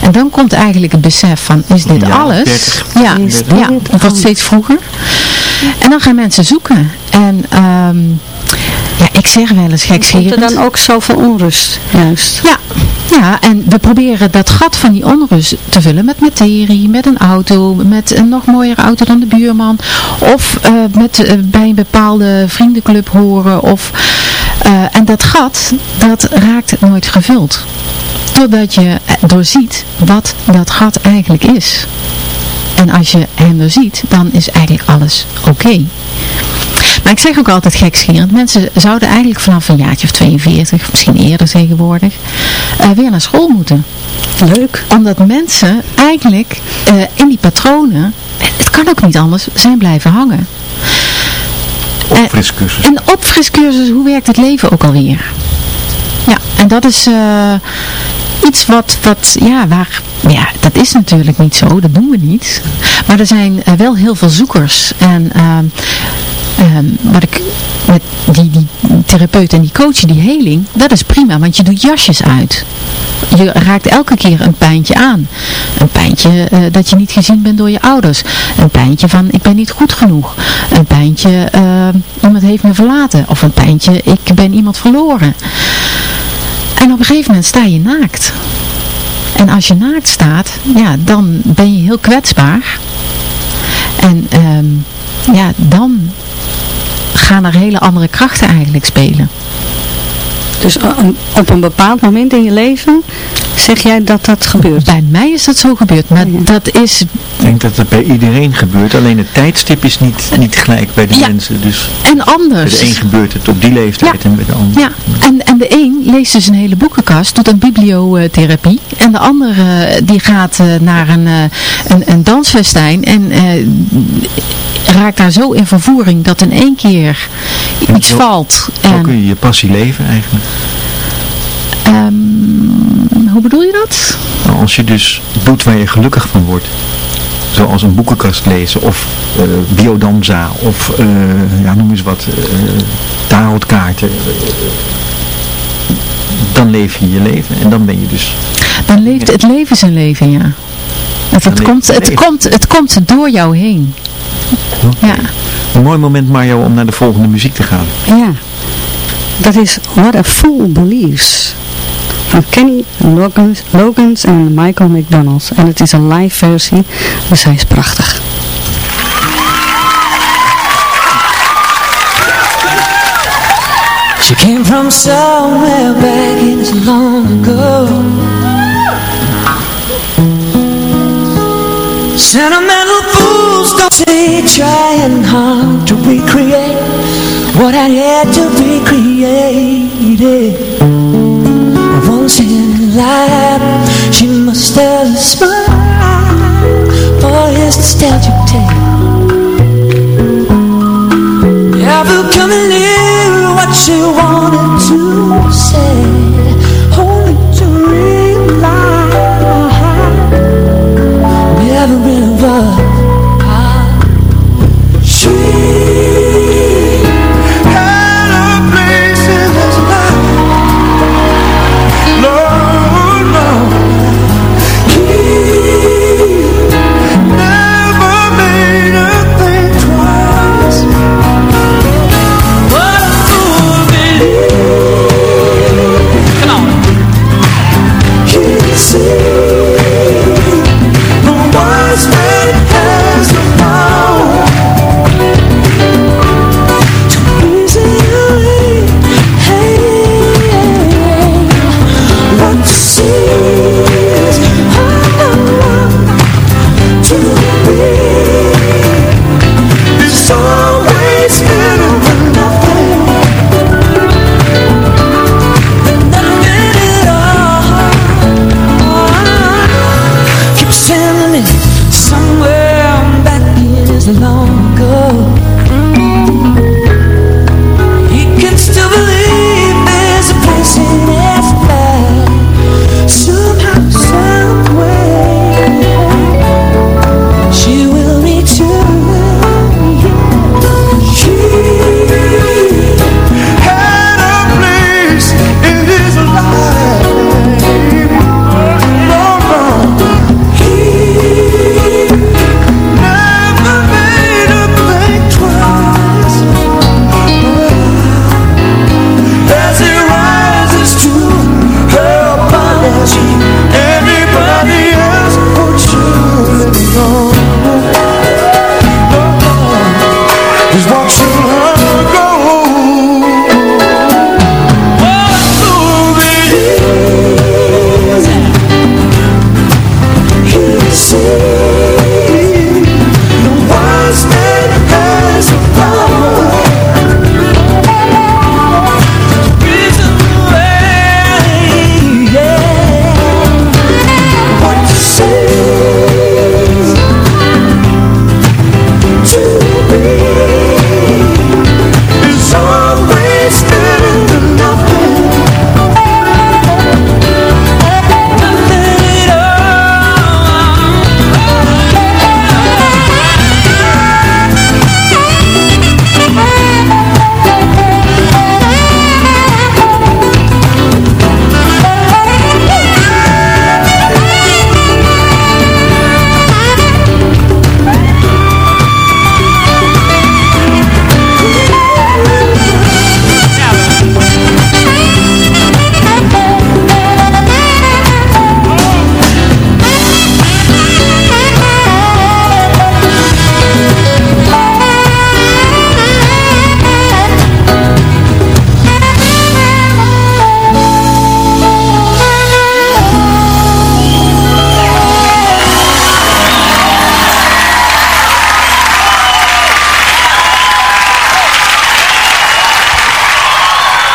Speaker 6: En dan komt eigenlijk het besef van, is dit
Speaker 7: ja,
Speaker 6: alles?
Speaker 7: 30,
Speaker 6: ja, ja, het wordt steeds vroeger. En dan gaan mensen zoeken. En... Um, ja, ik zeg wel eens gekscherend.
Speaker 5: Komt er dan ook zoveel onrust, juist?
Speaker 6: Ja, ja, en we proberen dat gat van die onrust te vullen met materie, met een auto, met een nog mooiere auto dan de buurman. Of uh, met, uh, bij een bepaalde vriendenclub horen. Of, uh, en dat gat, dat raakt nooit gevuld. Totdat je doorziet wat dat gat eigenlijk is. En als je hem doorziet, dan is eigenlijk alles oké. Maar ik zeg ook altijd gekscherend, mensen zouden eigenlijk vanaf een jaartje of 42, misschien eerder tegenwoordig, uh, weer naar school moeten.
Speaker 5: Leuk.
Speaker 6: Omdat mensen eigenlijk uh, in die patronen, het kan ook niet anders, zijn blijven hangen.
Speaker 7: Opfriscursus.
Speaker 6: Een opfriscursus, hoe werkt het leven ook alweer? Ja, en dat is uh, iets wat, wat, ja, waar, ja, dat is natuurlijk niet zo, dat doen we niet. Maar er zijn uh, wel heel veel zoekers. En uh, um, ik met die, die therapeut en die coach, die heling, dat is prima, want je doet jasjes uit. Je raakt elke keer een pijntje aan. Een pijntje uh, dat je niet gezien bent door je ouders. Een pijntje van ik ben niet goed genoeg. Een pijntje uh, iemand heeft me verlaten. Of een pijntje ik ben iemand verloren. En op een gegeven moment sta je naakt. En als je naakt staat, ja, dan ben je heel kwetsbaar. En um, ja, dan gaan er hele andere krachten eigenlijk spelen.
Speaker 5: Dus op een bepaald moment in je leven zeg jij dat dat gebeurt?
Speaker 6: Bij mij is dat zo gebeurd, maar dat is...
Speaker 7: Ik denk dat het bij iedereen gebeurt, alleen het tijdstip is niet, niet gelijk bij de mensen. Dus
Speaker 6: en anders.
Speaker 7: Bij de een gebeurt het op die leeftijd en bij de ander.
Speaker 6: Ja, en, en de een leest dus een hele boekenkast, doet een bibliotherapie. En de andere die gaat uh, naar een, een, een dansfestijn en uh, raakt daar zo in vervoering dat in één keer iets
Speaker 7: zo,
Speaker 6: valt.
Speaker 7: Zo kun je je passie leven eigenlijk.
Speaker 6: Um, hoe bedoel je dat?
Speaker 7: Nou, als je dus doet waar je gelukkig van wordt. Zoals een boekenkast lezen of uh, biodanza of uh, ja, noem eens wat, uh, tarotkaarten. dan leef je je leven en dan ben je dus...
Speaker 6: Dan leeft het leven zijn leven, ja. Het, het, komt, het, komt, het komt door jou heen.
Speaker 7: Okay. Ja. Een mooi moment Mario om naar de volgende muziek te gaan.
Speaker 5: Ja, dat is What a Fool Believes van Kenny Loggins, Logans en Michael McDonald's. En het is een live versie, dus hij is prachtig.
Speaker 3: She came from somewhere back in so long ago Sentimental fools don't say trying hard to recreate What I had to be created. Once in life She must have a smile For his nostalgic tale. Ever come and live what she wanted to say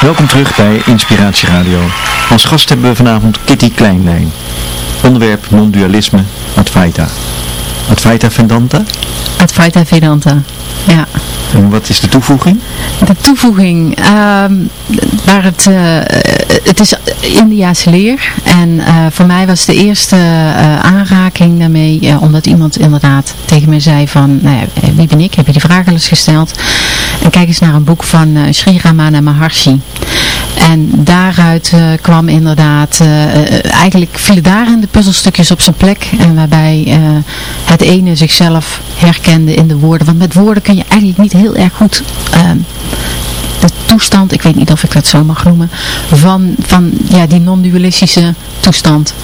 Speaker 7: Welkom terug bij Inspiratie Radio. Als gast hebben we vanavond Kitty Kleinlijn. Onderwerp non-dualisme Advaita. Advaita Vedanta?
Speaker 6: Advaita Vedanta, ja.
Speaker 7: En wat is de toevoeging?
Speaker 6: De toevoeging, ehm, waar het, eh, het is Indiaanse leer en eh, voor mij was de eerste eh, aanraking daarmee, omdat iemand inderdaad tegen mij zei van, nou ja, wie ben ik, heb je die vraag al eens gesteld? En kijk eens naar een boek van Sri Ramana Maharshi. En daaruit eh, kwam inderdaad, eh, eh, eigenlijk vielen daarin de puzzelstukjes op zijn plek. En waarbij het ene zichzelf herkende in de woorden. Want met woorden kun je eigenlijk niet heel erg goed ehm, de toestand, ik weet niet of ik dat zo mag noemen, van, van ja, die non-dualistische toestand.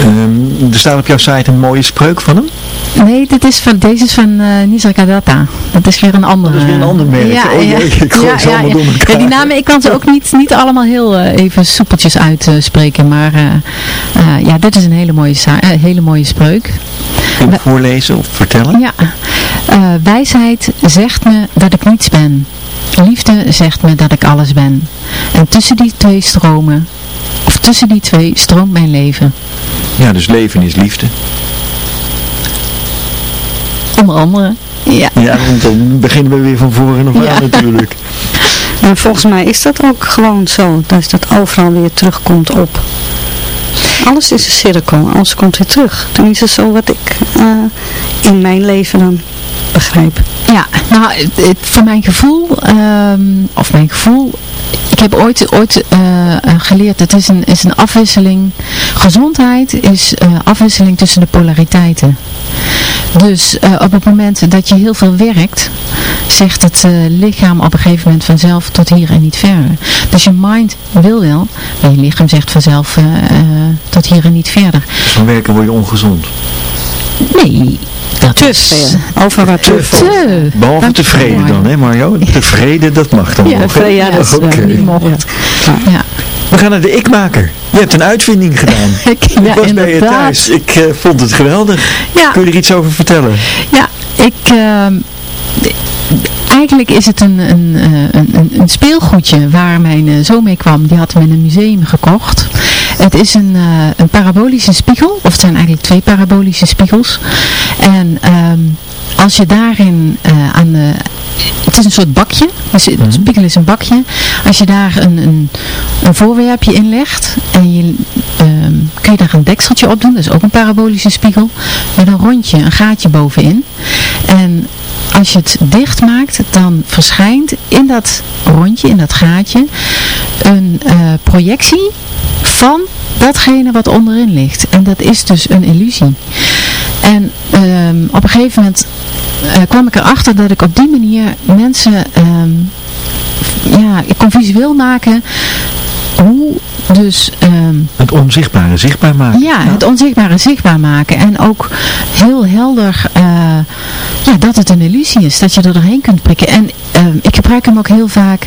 Speaker 7: Ehm, er staat op jouw site een mooie spreuk van hem.
Speaker 6: Nee, dit is van, deze is van uh, Nisargadatta. Dat is weer een andere.
Speaker 7: Dat is weer een ander merk.
Speaker 6: Ja,
Speaker 7: oh
Speaker 6: ja.
Speaker 7: jee, ik gooi
Speaker 6: Ja,
Speaker 7: ze
Speaker 6: ja,
Speaker 7: allemaal door elkaar.
Speaker 6: Ja, die namen, ik kan ze ook niet, niet allemaal heel eh, even soepeltjes uitspreken. maar eh, eh, ja, dit is een hele mooie, eh, hele mooie spreuk.
Speaker 7: Kun je voorlezen of vertellen?
Speaker 6: Ja, Eh, wijsheid zegt me dat ik niets ben. Liefde zegt me dat ik alles ben. En tussen die twee stromen, of tussen die twee stroomt mijn leven.
Speaker 7: Ja, dus leven is liefde.
Speaker 6: Onder andere. Ja.
Speaker 7: Ja, want dan beginnen we weer van voren af
Speaker 5: Ja.
Speaker 7: aan natuurlijk.
Speaker 5: En volgens mij is dat ook gewoon zo. Dat dat overal weer terugkomt op. Alles is een cirkel. Alles komt weer terug. Tenminste zo wat ik eh, in mijn leven dan begrijp.
Speaker 6: Ja, nou, het- het- voor mijn gevoel, ehm, of mijn gevoel, heb ooit, ooit eh, eh, geleerd, het is een, is een afwisseling, gezondheid is eh, afwisseling tussen de polariteiten. Dus op het moment dat je heel veel werkt, zegt het lichaam op een gegeven moment vanzelf tot hier en niet verder. Dus je mind wil wel, maar je lichaam zegt vanzelf tot hier en niet verder.
Speaker 7: Dus van werken word je ongezond.
Speaker 6: Nee, dat is...
Speaker 5: veel. Over wat te veel.
Speaker 6: Te.
Speaker 7: Behalve
Speaker 6: Dat-
Speaker 7: tevreden dan, hè Mario? Tevreden, dat mag dan
Speaker 6: Ja,
Speaker 7: nog.
Speaker 6: tevreden, ja, dat is wel
Speaker 7: Oké.
Speaker 6: niet mocht. Ja.
Speaker 7: We gaan naar de ikmaker. Je hebt een uitvinding gedaan.
Speaker 6: Ik,
Speaker 7: Ik
Speaker 6: ja,
Speaker 7: was bij je thuis. Ik eh, vond het geweldig.
Speaker 6: Ja.
Speaker 7: Kun je er iets over vertellen?
Speaker 6: Ja, ik... ehm, eigenlijk is het een, een, eh, een, een, een speelgoedje waar mijn eh, zoon mee kwam. Die had hem in een museum gekocht. Het is een, eh, een parabolische spiegel. Of het zijn eigenlijk twee parabolische spiegels. En ehm, als je daarin eh, aan de... Het is een soort bakje. Dus de spiegel is een bakje. Als je daar een, een, een voorwerpje in legt en je, ehm, kun je daar een dekseltje op doen. Dat is ook een parabolische spiegel. Met een rondje, een gaatje bovenin. En als je het dicht maakt, dan verschijnt in dat rondje, in dat gaatje, een eh, projectie van datgene wat onderin ligt. En dat is dus een illusie. En ehm, op een gegeven moment eh, kwam ik erachter dat ik op die manier mensen, ehm, ja, ik kon visueel maken hoe dus... ehm,
Speaker 7: Het onzichtbare zichtbaar maken.
Speaker 6: ja, het onzichtbare zichtbaar maken. En ook heel helder eh, ja, dat het een illusie is. Dat je er doorheen kunt prikken. En ehm, ik gebruik hem ook heel vaak.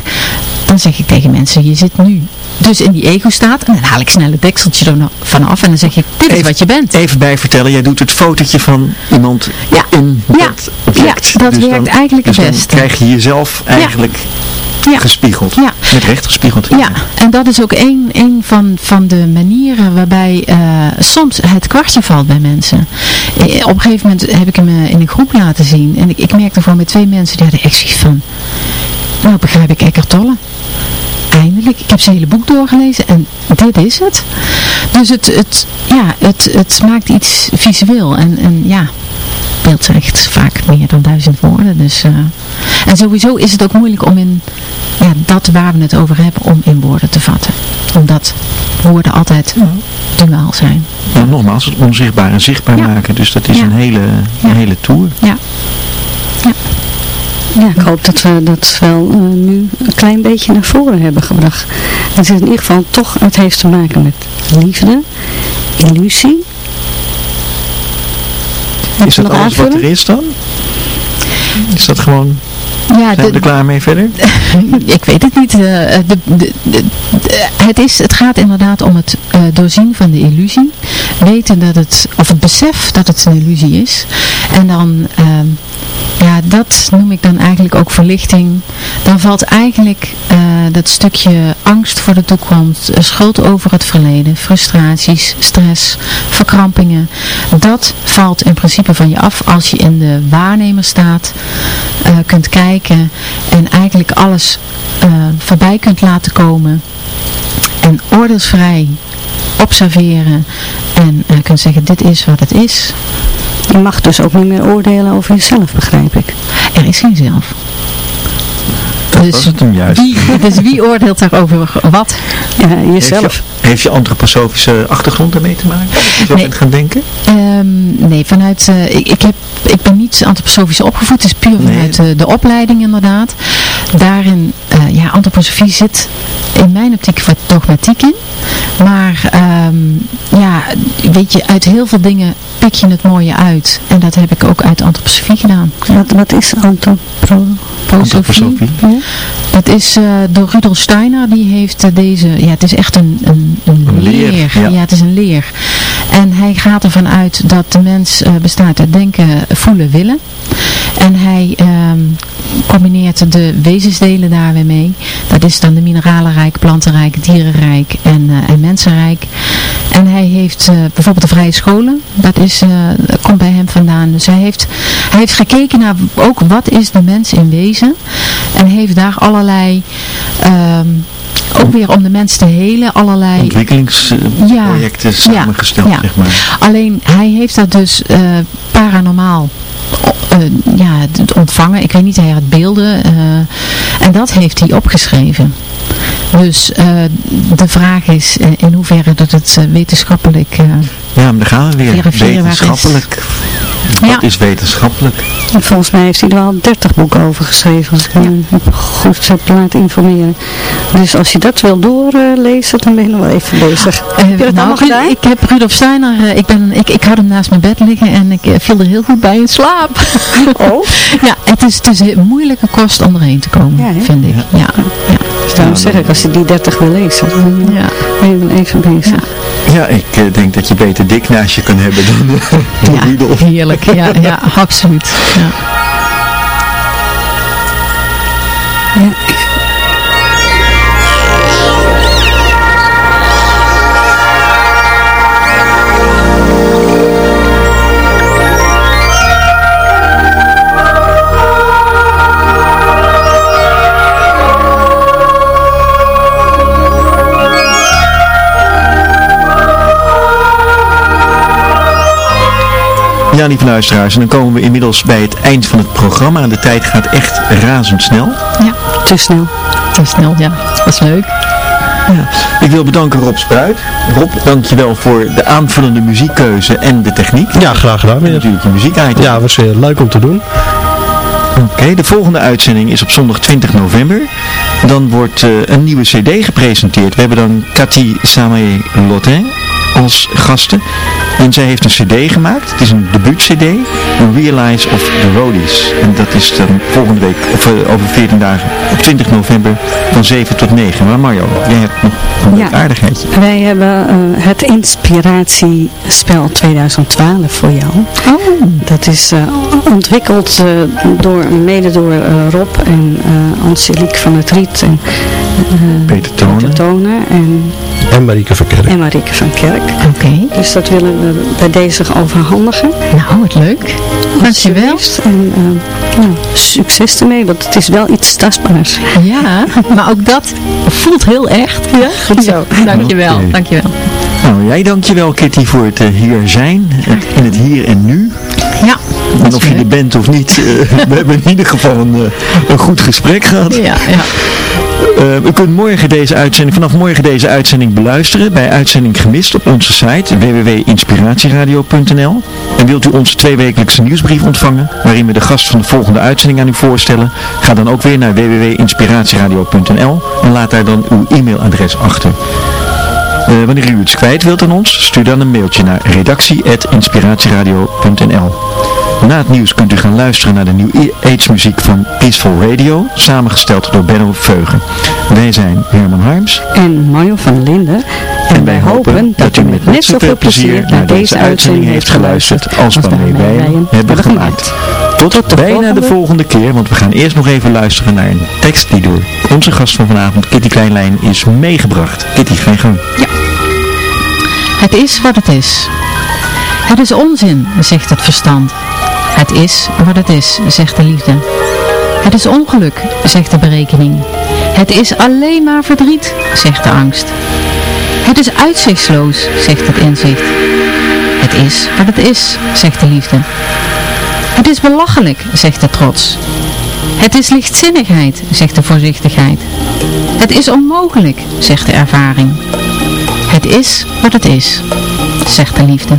Speaker 6: Dan zeg ik tegen mensen, je zit nu dus in die ego staat. En dan haal ik snel het dekseltje er vanaf. En dan zeg ik, dit is
Speaker 7: Even-
Speaker 6: wat je bent.
Speaker 7: Even bij vertellen, jij doet het fotootje van iemand
Speaker 6: Ja.
Speaker 7: in
Speaker 6: Ja.
Speaker 7: dat object.
Speaker 6: Ja, dat
Speaker 7: Dus
Speaker 6: werkt
Speaker 7: dan-
Speaker 6: eigenlijk het
Speaker 7: dus
Speaker 6: beste.
Speaker 7: dan krijg je jezelf eigenlijk
Speaker 6: Ja.
Speaker 7: Gespiegeld.
Speaker 6: Ja.
Speaker 7: Met recht gespiegeld.
Speaker 6: Ja, en dat is ook een, een van, van de manieren waarbij eh, soms het kwartje valt bij mensen. Eh, Op een gegeven moment heb ik hem eh, in een groep laten zien. En ik, ik merkte gewoon met twee mensen, die hadden echt zoiets van... Nou begrijp ik Eckhart Tolle. Eindelijk. Ik heb zijn hele boek doorgelezen en dit is het. Dus het, het, ja, het, het maakt iets visueel. En, en ja, beeld zegt vaak meer dan duizend woorden. Dus, eh, en sowieso is het ook moeilijk om in ja, dat waar we het over hebben, om in woorden te vatten. Omdat woorden altijd duaal zijn.
Speaker 7: Maar nogmaals, het onzichtbare zichtbaar
Speaker 6: Ja.
Speaker 7: maken. Dus dat is
Speaker 6: Ja.
Speaker 7: een hele, een
Speaker 6: Ja.
Speaker 7: hele tour.
Speaker 6: Ja.
Speaker 5: Ja, ik hoop dat we dat wel eh, nu een klein beetje naar voren hebben gebracht. Het is in ieder geval toch, het heeft te maken met liefde, illusie.
Speaker 7: Is dat
Speaker 5: nog
Speaker 7: alles wat er
Speaker 5: aanvullen?
Speaker 7: is dan? Is dat gewoon,
Speaker 6: Ja,
Speaker 7: zijn we
Speaker 6: de-
Speaker 7: er klaar mee verder?
Speaker 6: ik weet het niet. eh, de, de, de- de- het, is, het gaat inderdaad om het eh, doorzien van de illusie. Weten dat het, of het besef dat het een illusie is. En dan ehm, ja, dat noem ik dan eigenlijk ook verlichting. Dan valt eigenlijk eh, dat stukje angst voor de toekomst, eh, schuld over het verleden, frustraties, stress, verkrampingen. Dat valt in principe van je af als je in de waarnemer staat, uh, kunt kijken en eigenlijk alles voorbij kunt laten komen. En oordeelsvrij observeren en kunt zeggen dit is wat het is.
Speaker 5: Je mag dus ook niet meer oordelen over jezelf, begrijp ik.
Speaker 6: Er is geen zelf.
Speaker 7: Dat dus was het hem juist.
Speaker 6: Wie, dus wie oordeelt daarover wat?
Speaker 5: Ja, jezelf.
Speaker 7: Heeft je, heeft je antroposofische achtergrond ermee te maken? Je nee. bent gaan denken?
Speaker 6: Um, nee, vanuit, uh, ik, ik, heb, ik ben niet antroposofisch opgevoed. Het is puur vanuit nee. uh, de opleiding inderdaad. Daarin, uh, ja, antroposofie zit in mijn optiek wat dogmatiek in. Maar um, ja, weet je, uit heel veel dingen pik je het mooie uit. En dat heb ik ook uit antroposofie gedaan.
Speaker 5: Wat, wat is antroposofie?
Speaker 7: Antroposofie?
Speaker 6: Ja. Dat is uh, door Rudolf Steiner, die heeft uh, deze, ja het is echt een, een, een,
Speaker 7: een
Speaker 6: leer.
Speaker 7: leer ja.
Speaker 6: ja. het is een leer. En hij gaat ervan uit dat de mens uh, bestaat uit denken, voelen, willen. En hij um, combineert de wezensdelen daar weer mee. Dat is dan de mineralenrijk, plantenrijk, dierenrijk en, uh, en mensenrijk. En hij heeft uh, bijvoorbeeld de vrije scholen. Dat is, uh, komt bij hem vandaan. Dus hij heeft, hij heeft gekeken naar ook wat is de mens in wezen. En heeft daar allerlei... Um, ook weer om de mens te helen, allerlei
Speaker 7: ontwikkelingsprojecten ja, samengesteld,
Speaker 6: ja,
Speaker 7: zeg maar.
Speaker 6: Alleen hij heeft dat dus uh, paranormaal ja, het ontvangen. Ik weet niet, hij had beelden. Uh, en dat heeft hij opgeschreven. Dus uh, de vraag is uh, in hoeverre dat het uh, wetenschappelijk...
Speaker 7: ja, maar daar gaan we weer. Wetenschappelijk. Wat ja. is wetenschappelijk?
Speaker 5: En volgens mij heeft hij er al 30 boeken over geschreven. Als ik me ja. goed heb laten informeren. Dus als je dat wil doorlezen, dan ben je nog wel even bezig. heb je dat
Speaker 6: nou,
Speaker 5: allemaal gedaan?
Speaker 6: Ik heb Rudolf Steiner, ik, ben, ik, ik had hem naast mijn bed liggen en ik viel er heel goed bij in slaap.
Speaker 5: Oh?
Speaker 6: ja, het is, het is een moeilijke kost om erheen te komen, ja, vind ik. Ja. Ja.
Speaker 5: Dus daarom zeg ik, als je die 30 wil lezen, dan ja. ben je wel even bezig.
Speaker 7: Ja, ja ik uh, denk dat je beter dik naast je kan hebben dan, uh, dan
Speaker 6: ja. Heerlijk, ja, ja absoluut. Ja.
Speaker 5: Ja.
Speaker 7: Lieve luisteraars, en dan komen we inmiddels bij het eind van het programma. De tijd gaat echt razendsnel.
Speaker 6: Ja,
Speaker 5: te snel.
Speaker 6: Te snel, ja. Dat is leuk.
Speaker 7: Ja. Ik wil bedanken Rob Spruit. Rob, dankjewel voor de aanvullende muziekkeuze en de techniek.
Speaker 11: Ja, graag gedaan.
Speaker 7: En natuurlijk je muziek
Speaker 11: Ja, was weer leuk om te doen.
Speaker 7: Oké, okay, de volgende uitzending is op zondag 20 november. Dan wordt uh, een nieuwe cd gepresenteerd. We hebben dan Cathy Samae Lotin als gasten. En zij heeft een cd gemaakt. Het is een debuut cd. Realize of the Roadies. En dat is dan volgende week, of uh, over 14 dagen, op 20 november van 7 tot 9. Maar Mario, jij hebt nog een
Speaker 5: ja,
Speaker 7: aardigheidje.
Speaker 5: Wij hebben uh, het inspiratiespel 2012 voor jou.
Speaker 6: Oh.
Speaker 5: Dat is uh, ontwikkeld door, mede door Rob en Angelique van het Riet en
Speaker 7: Peter Tonen.
Speaker 5: Peter Tonen en
Speaker 11: en Marieke van Kerk.
Speaker 5: En Marieke van Kerk.
Speaker 6: Oké. Okay.
Speaker 5: Dus dat willen we bij deze overhandigen.
Speaker 6: Nou, wat leuk. Dankjewel.
Speaker 5: En uh, nou, succes ermee, want het is wel iets tastbaars.
Speaker 6: Ja, maar ook dat voelt heel echt.
Speaker 5: Ja, goed zo.
Speaker 6: Dankjewel, okay. dankjewel.
Speaker 7: Nou, jij dankjewel Kitty voor het uh, hier zijn, in het hier en nu.
Speaker 6: Ja.
Speaker 7: En of je er bent of niet, uh, we hebben in ieder geval een, uh, een goed gesprek gehad.
Speaker 6: Ja, ja.
Speaker 7: Uh, u kunt morgen deze uitzending, vanaf morgen deze uitzending beluisteren bij Uitzending Gemist op onze site www.inspiratieradio.nl En wilt u onze tweewekelijkse nieuwsbrief ontvangen, waarin we de gast van de volgende uitzending aan u voorstellen, ga dan ook weer naar www.inspiratieradio.nl en laat daar dan uw e-mailadres achter. Uh, wanneer u iets kwijt wilt aan ons, stuur dan een mailtje naar redactie.inspiratieradio.nl Na het nieuws kunt u gaan luisteren naar de New Age muziek van Peaceful Radio, samengesteld door Benno Veugen. Wij zijn Herman Harms
Speaker 5: en Mario van Linden. En wij hopen dat u met net zoveel plezier naar deze uitzending heeft geluisterd als waarmee wij hem hebben gemaakt.
Speaker 7: Tot, bijna de volgende keer, want we gaan eerst nog even luisteren naar een tekst die door onze gast van vanavond, Kitty Kleinlijn, is meegebracht. Kitty, ga je gang.
Speaker 6: Ja. Het is wat het is. Het is onzin, zegt het verstand. Het is wat het is, zegt de liefde. Het is ongeluk, zegt de berekening. Het is alleen maar verdriet, zegt de angst. Het is uitzichtsloos, zegt het inzicht. Het is wat het is, zegt de liefde. Het is belachelijk, zegt de trots. Het is lichtzinnigheid, zegt de voorzichtigheid. Het is onmogelijk, zegt de ervaring. Het is wat het is, zegt de liefde.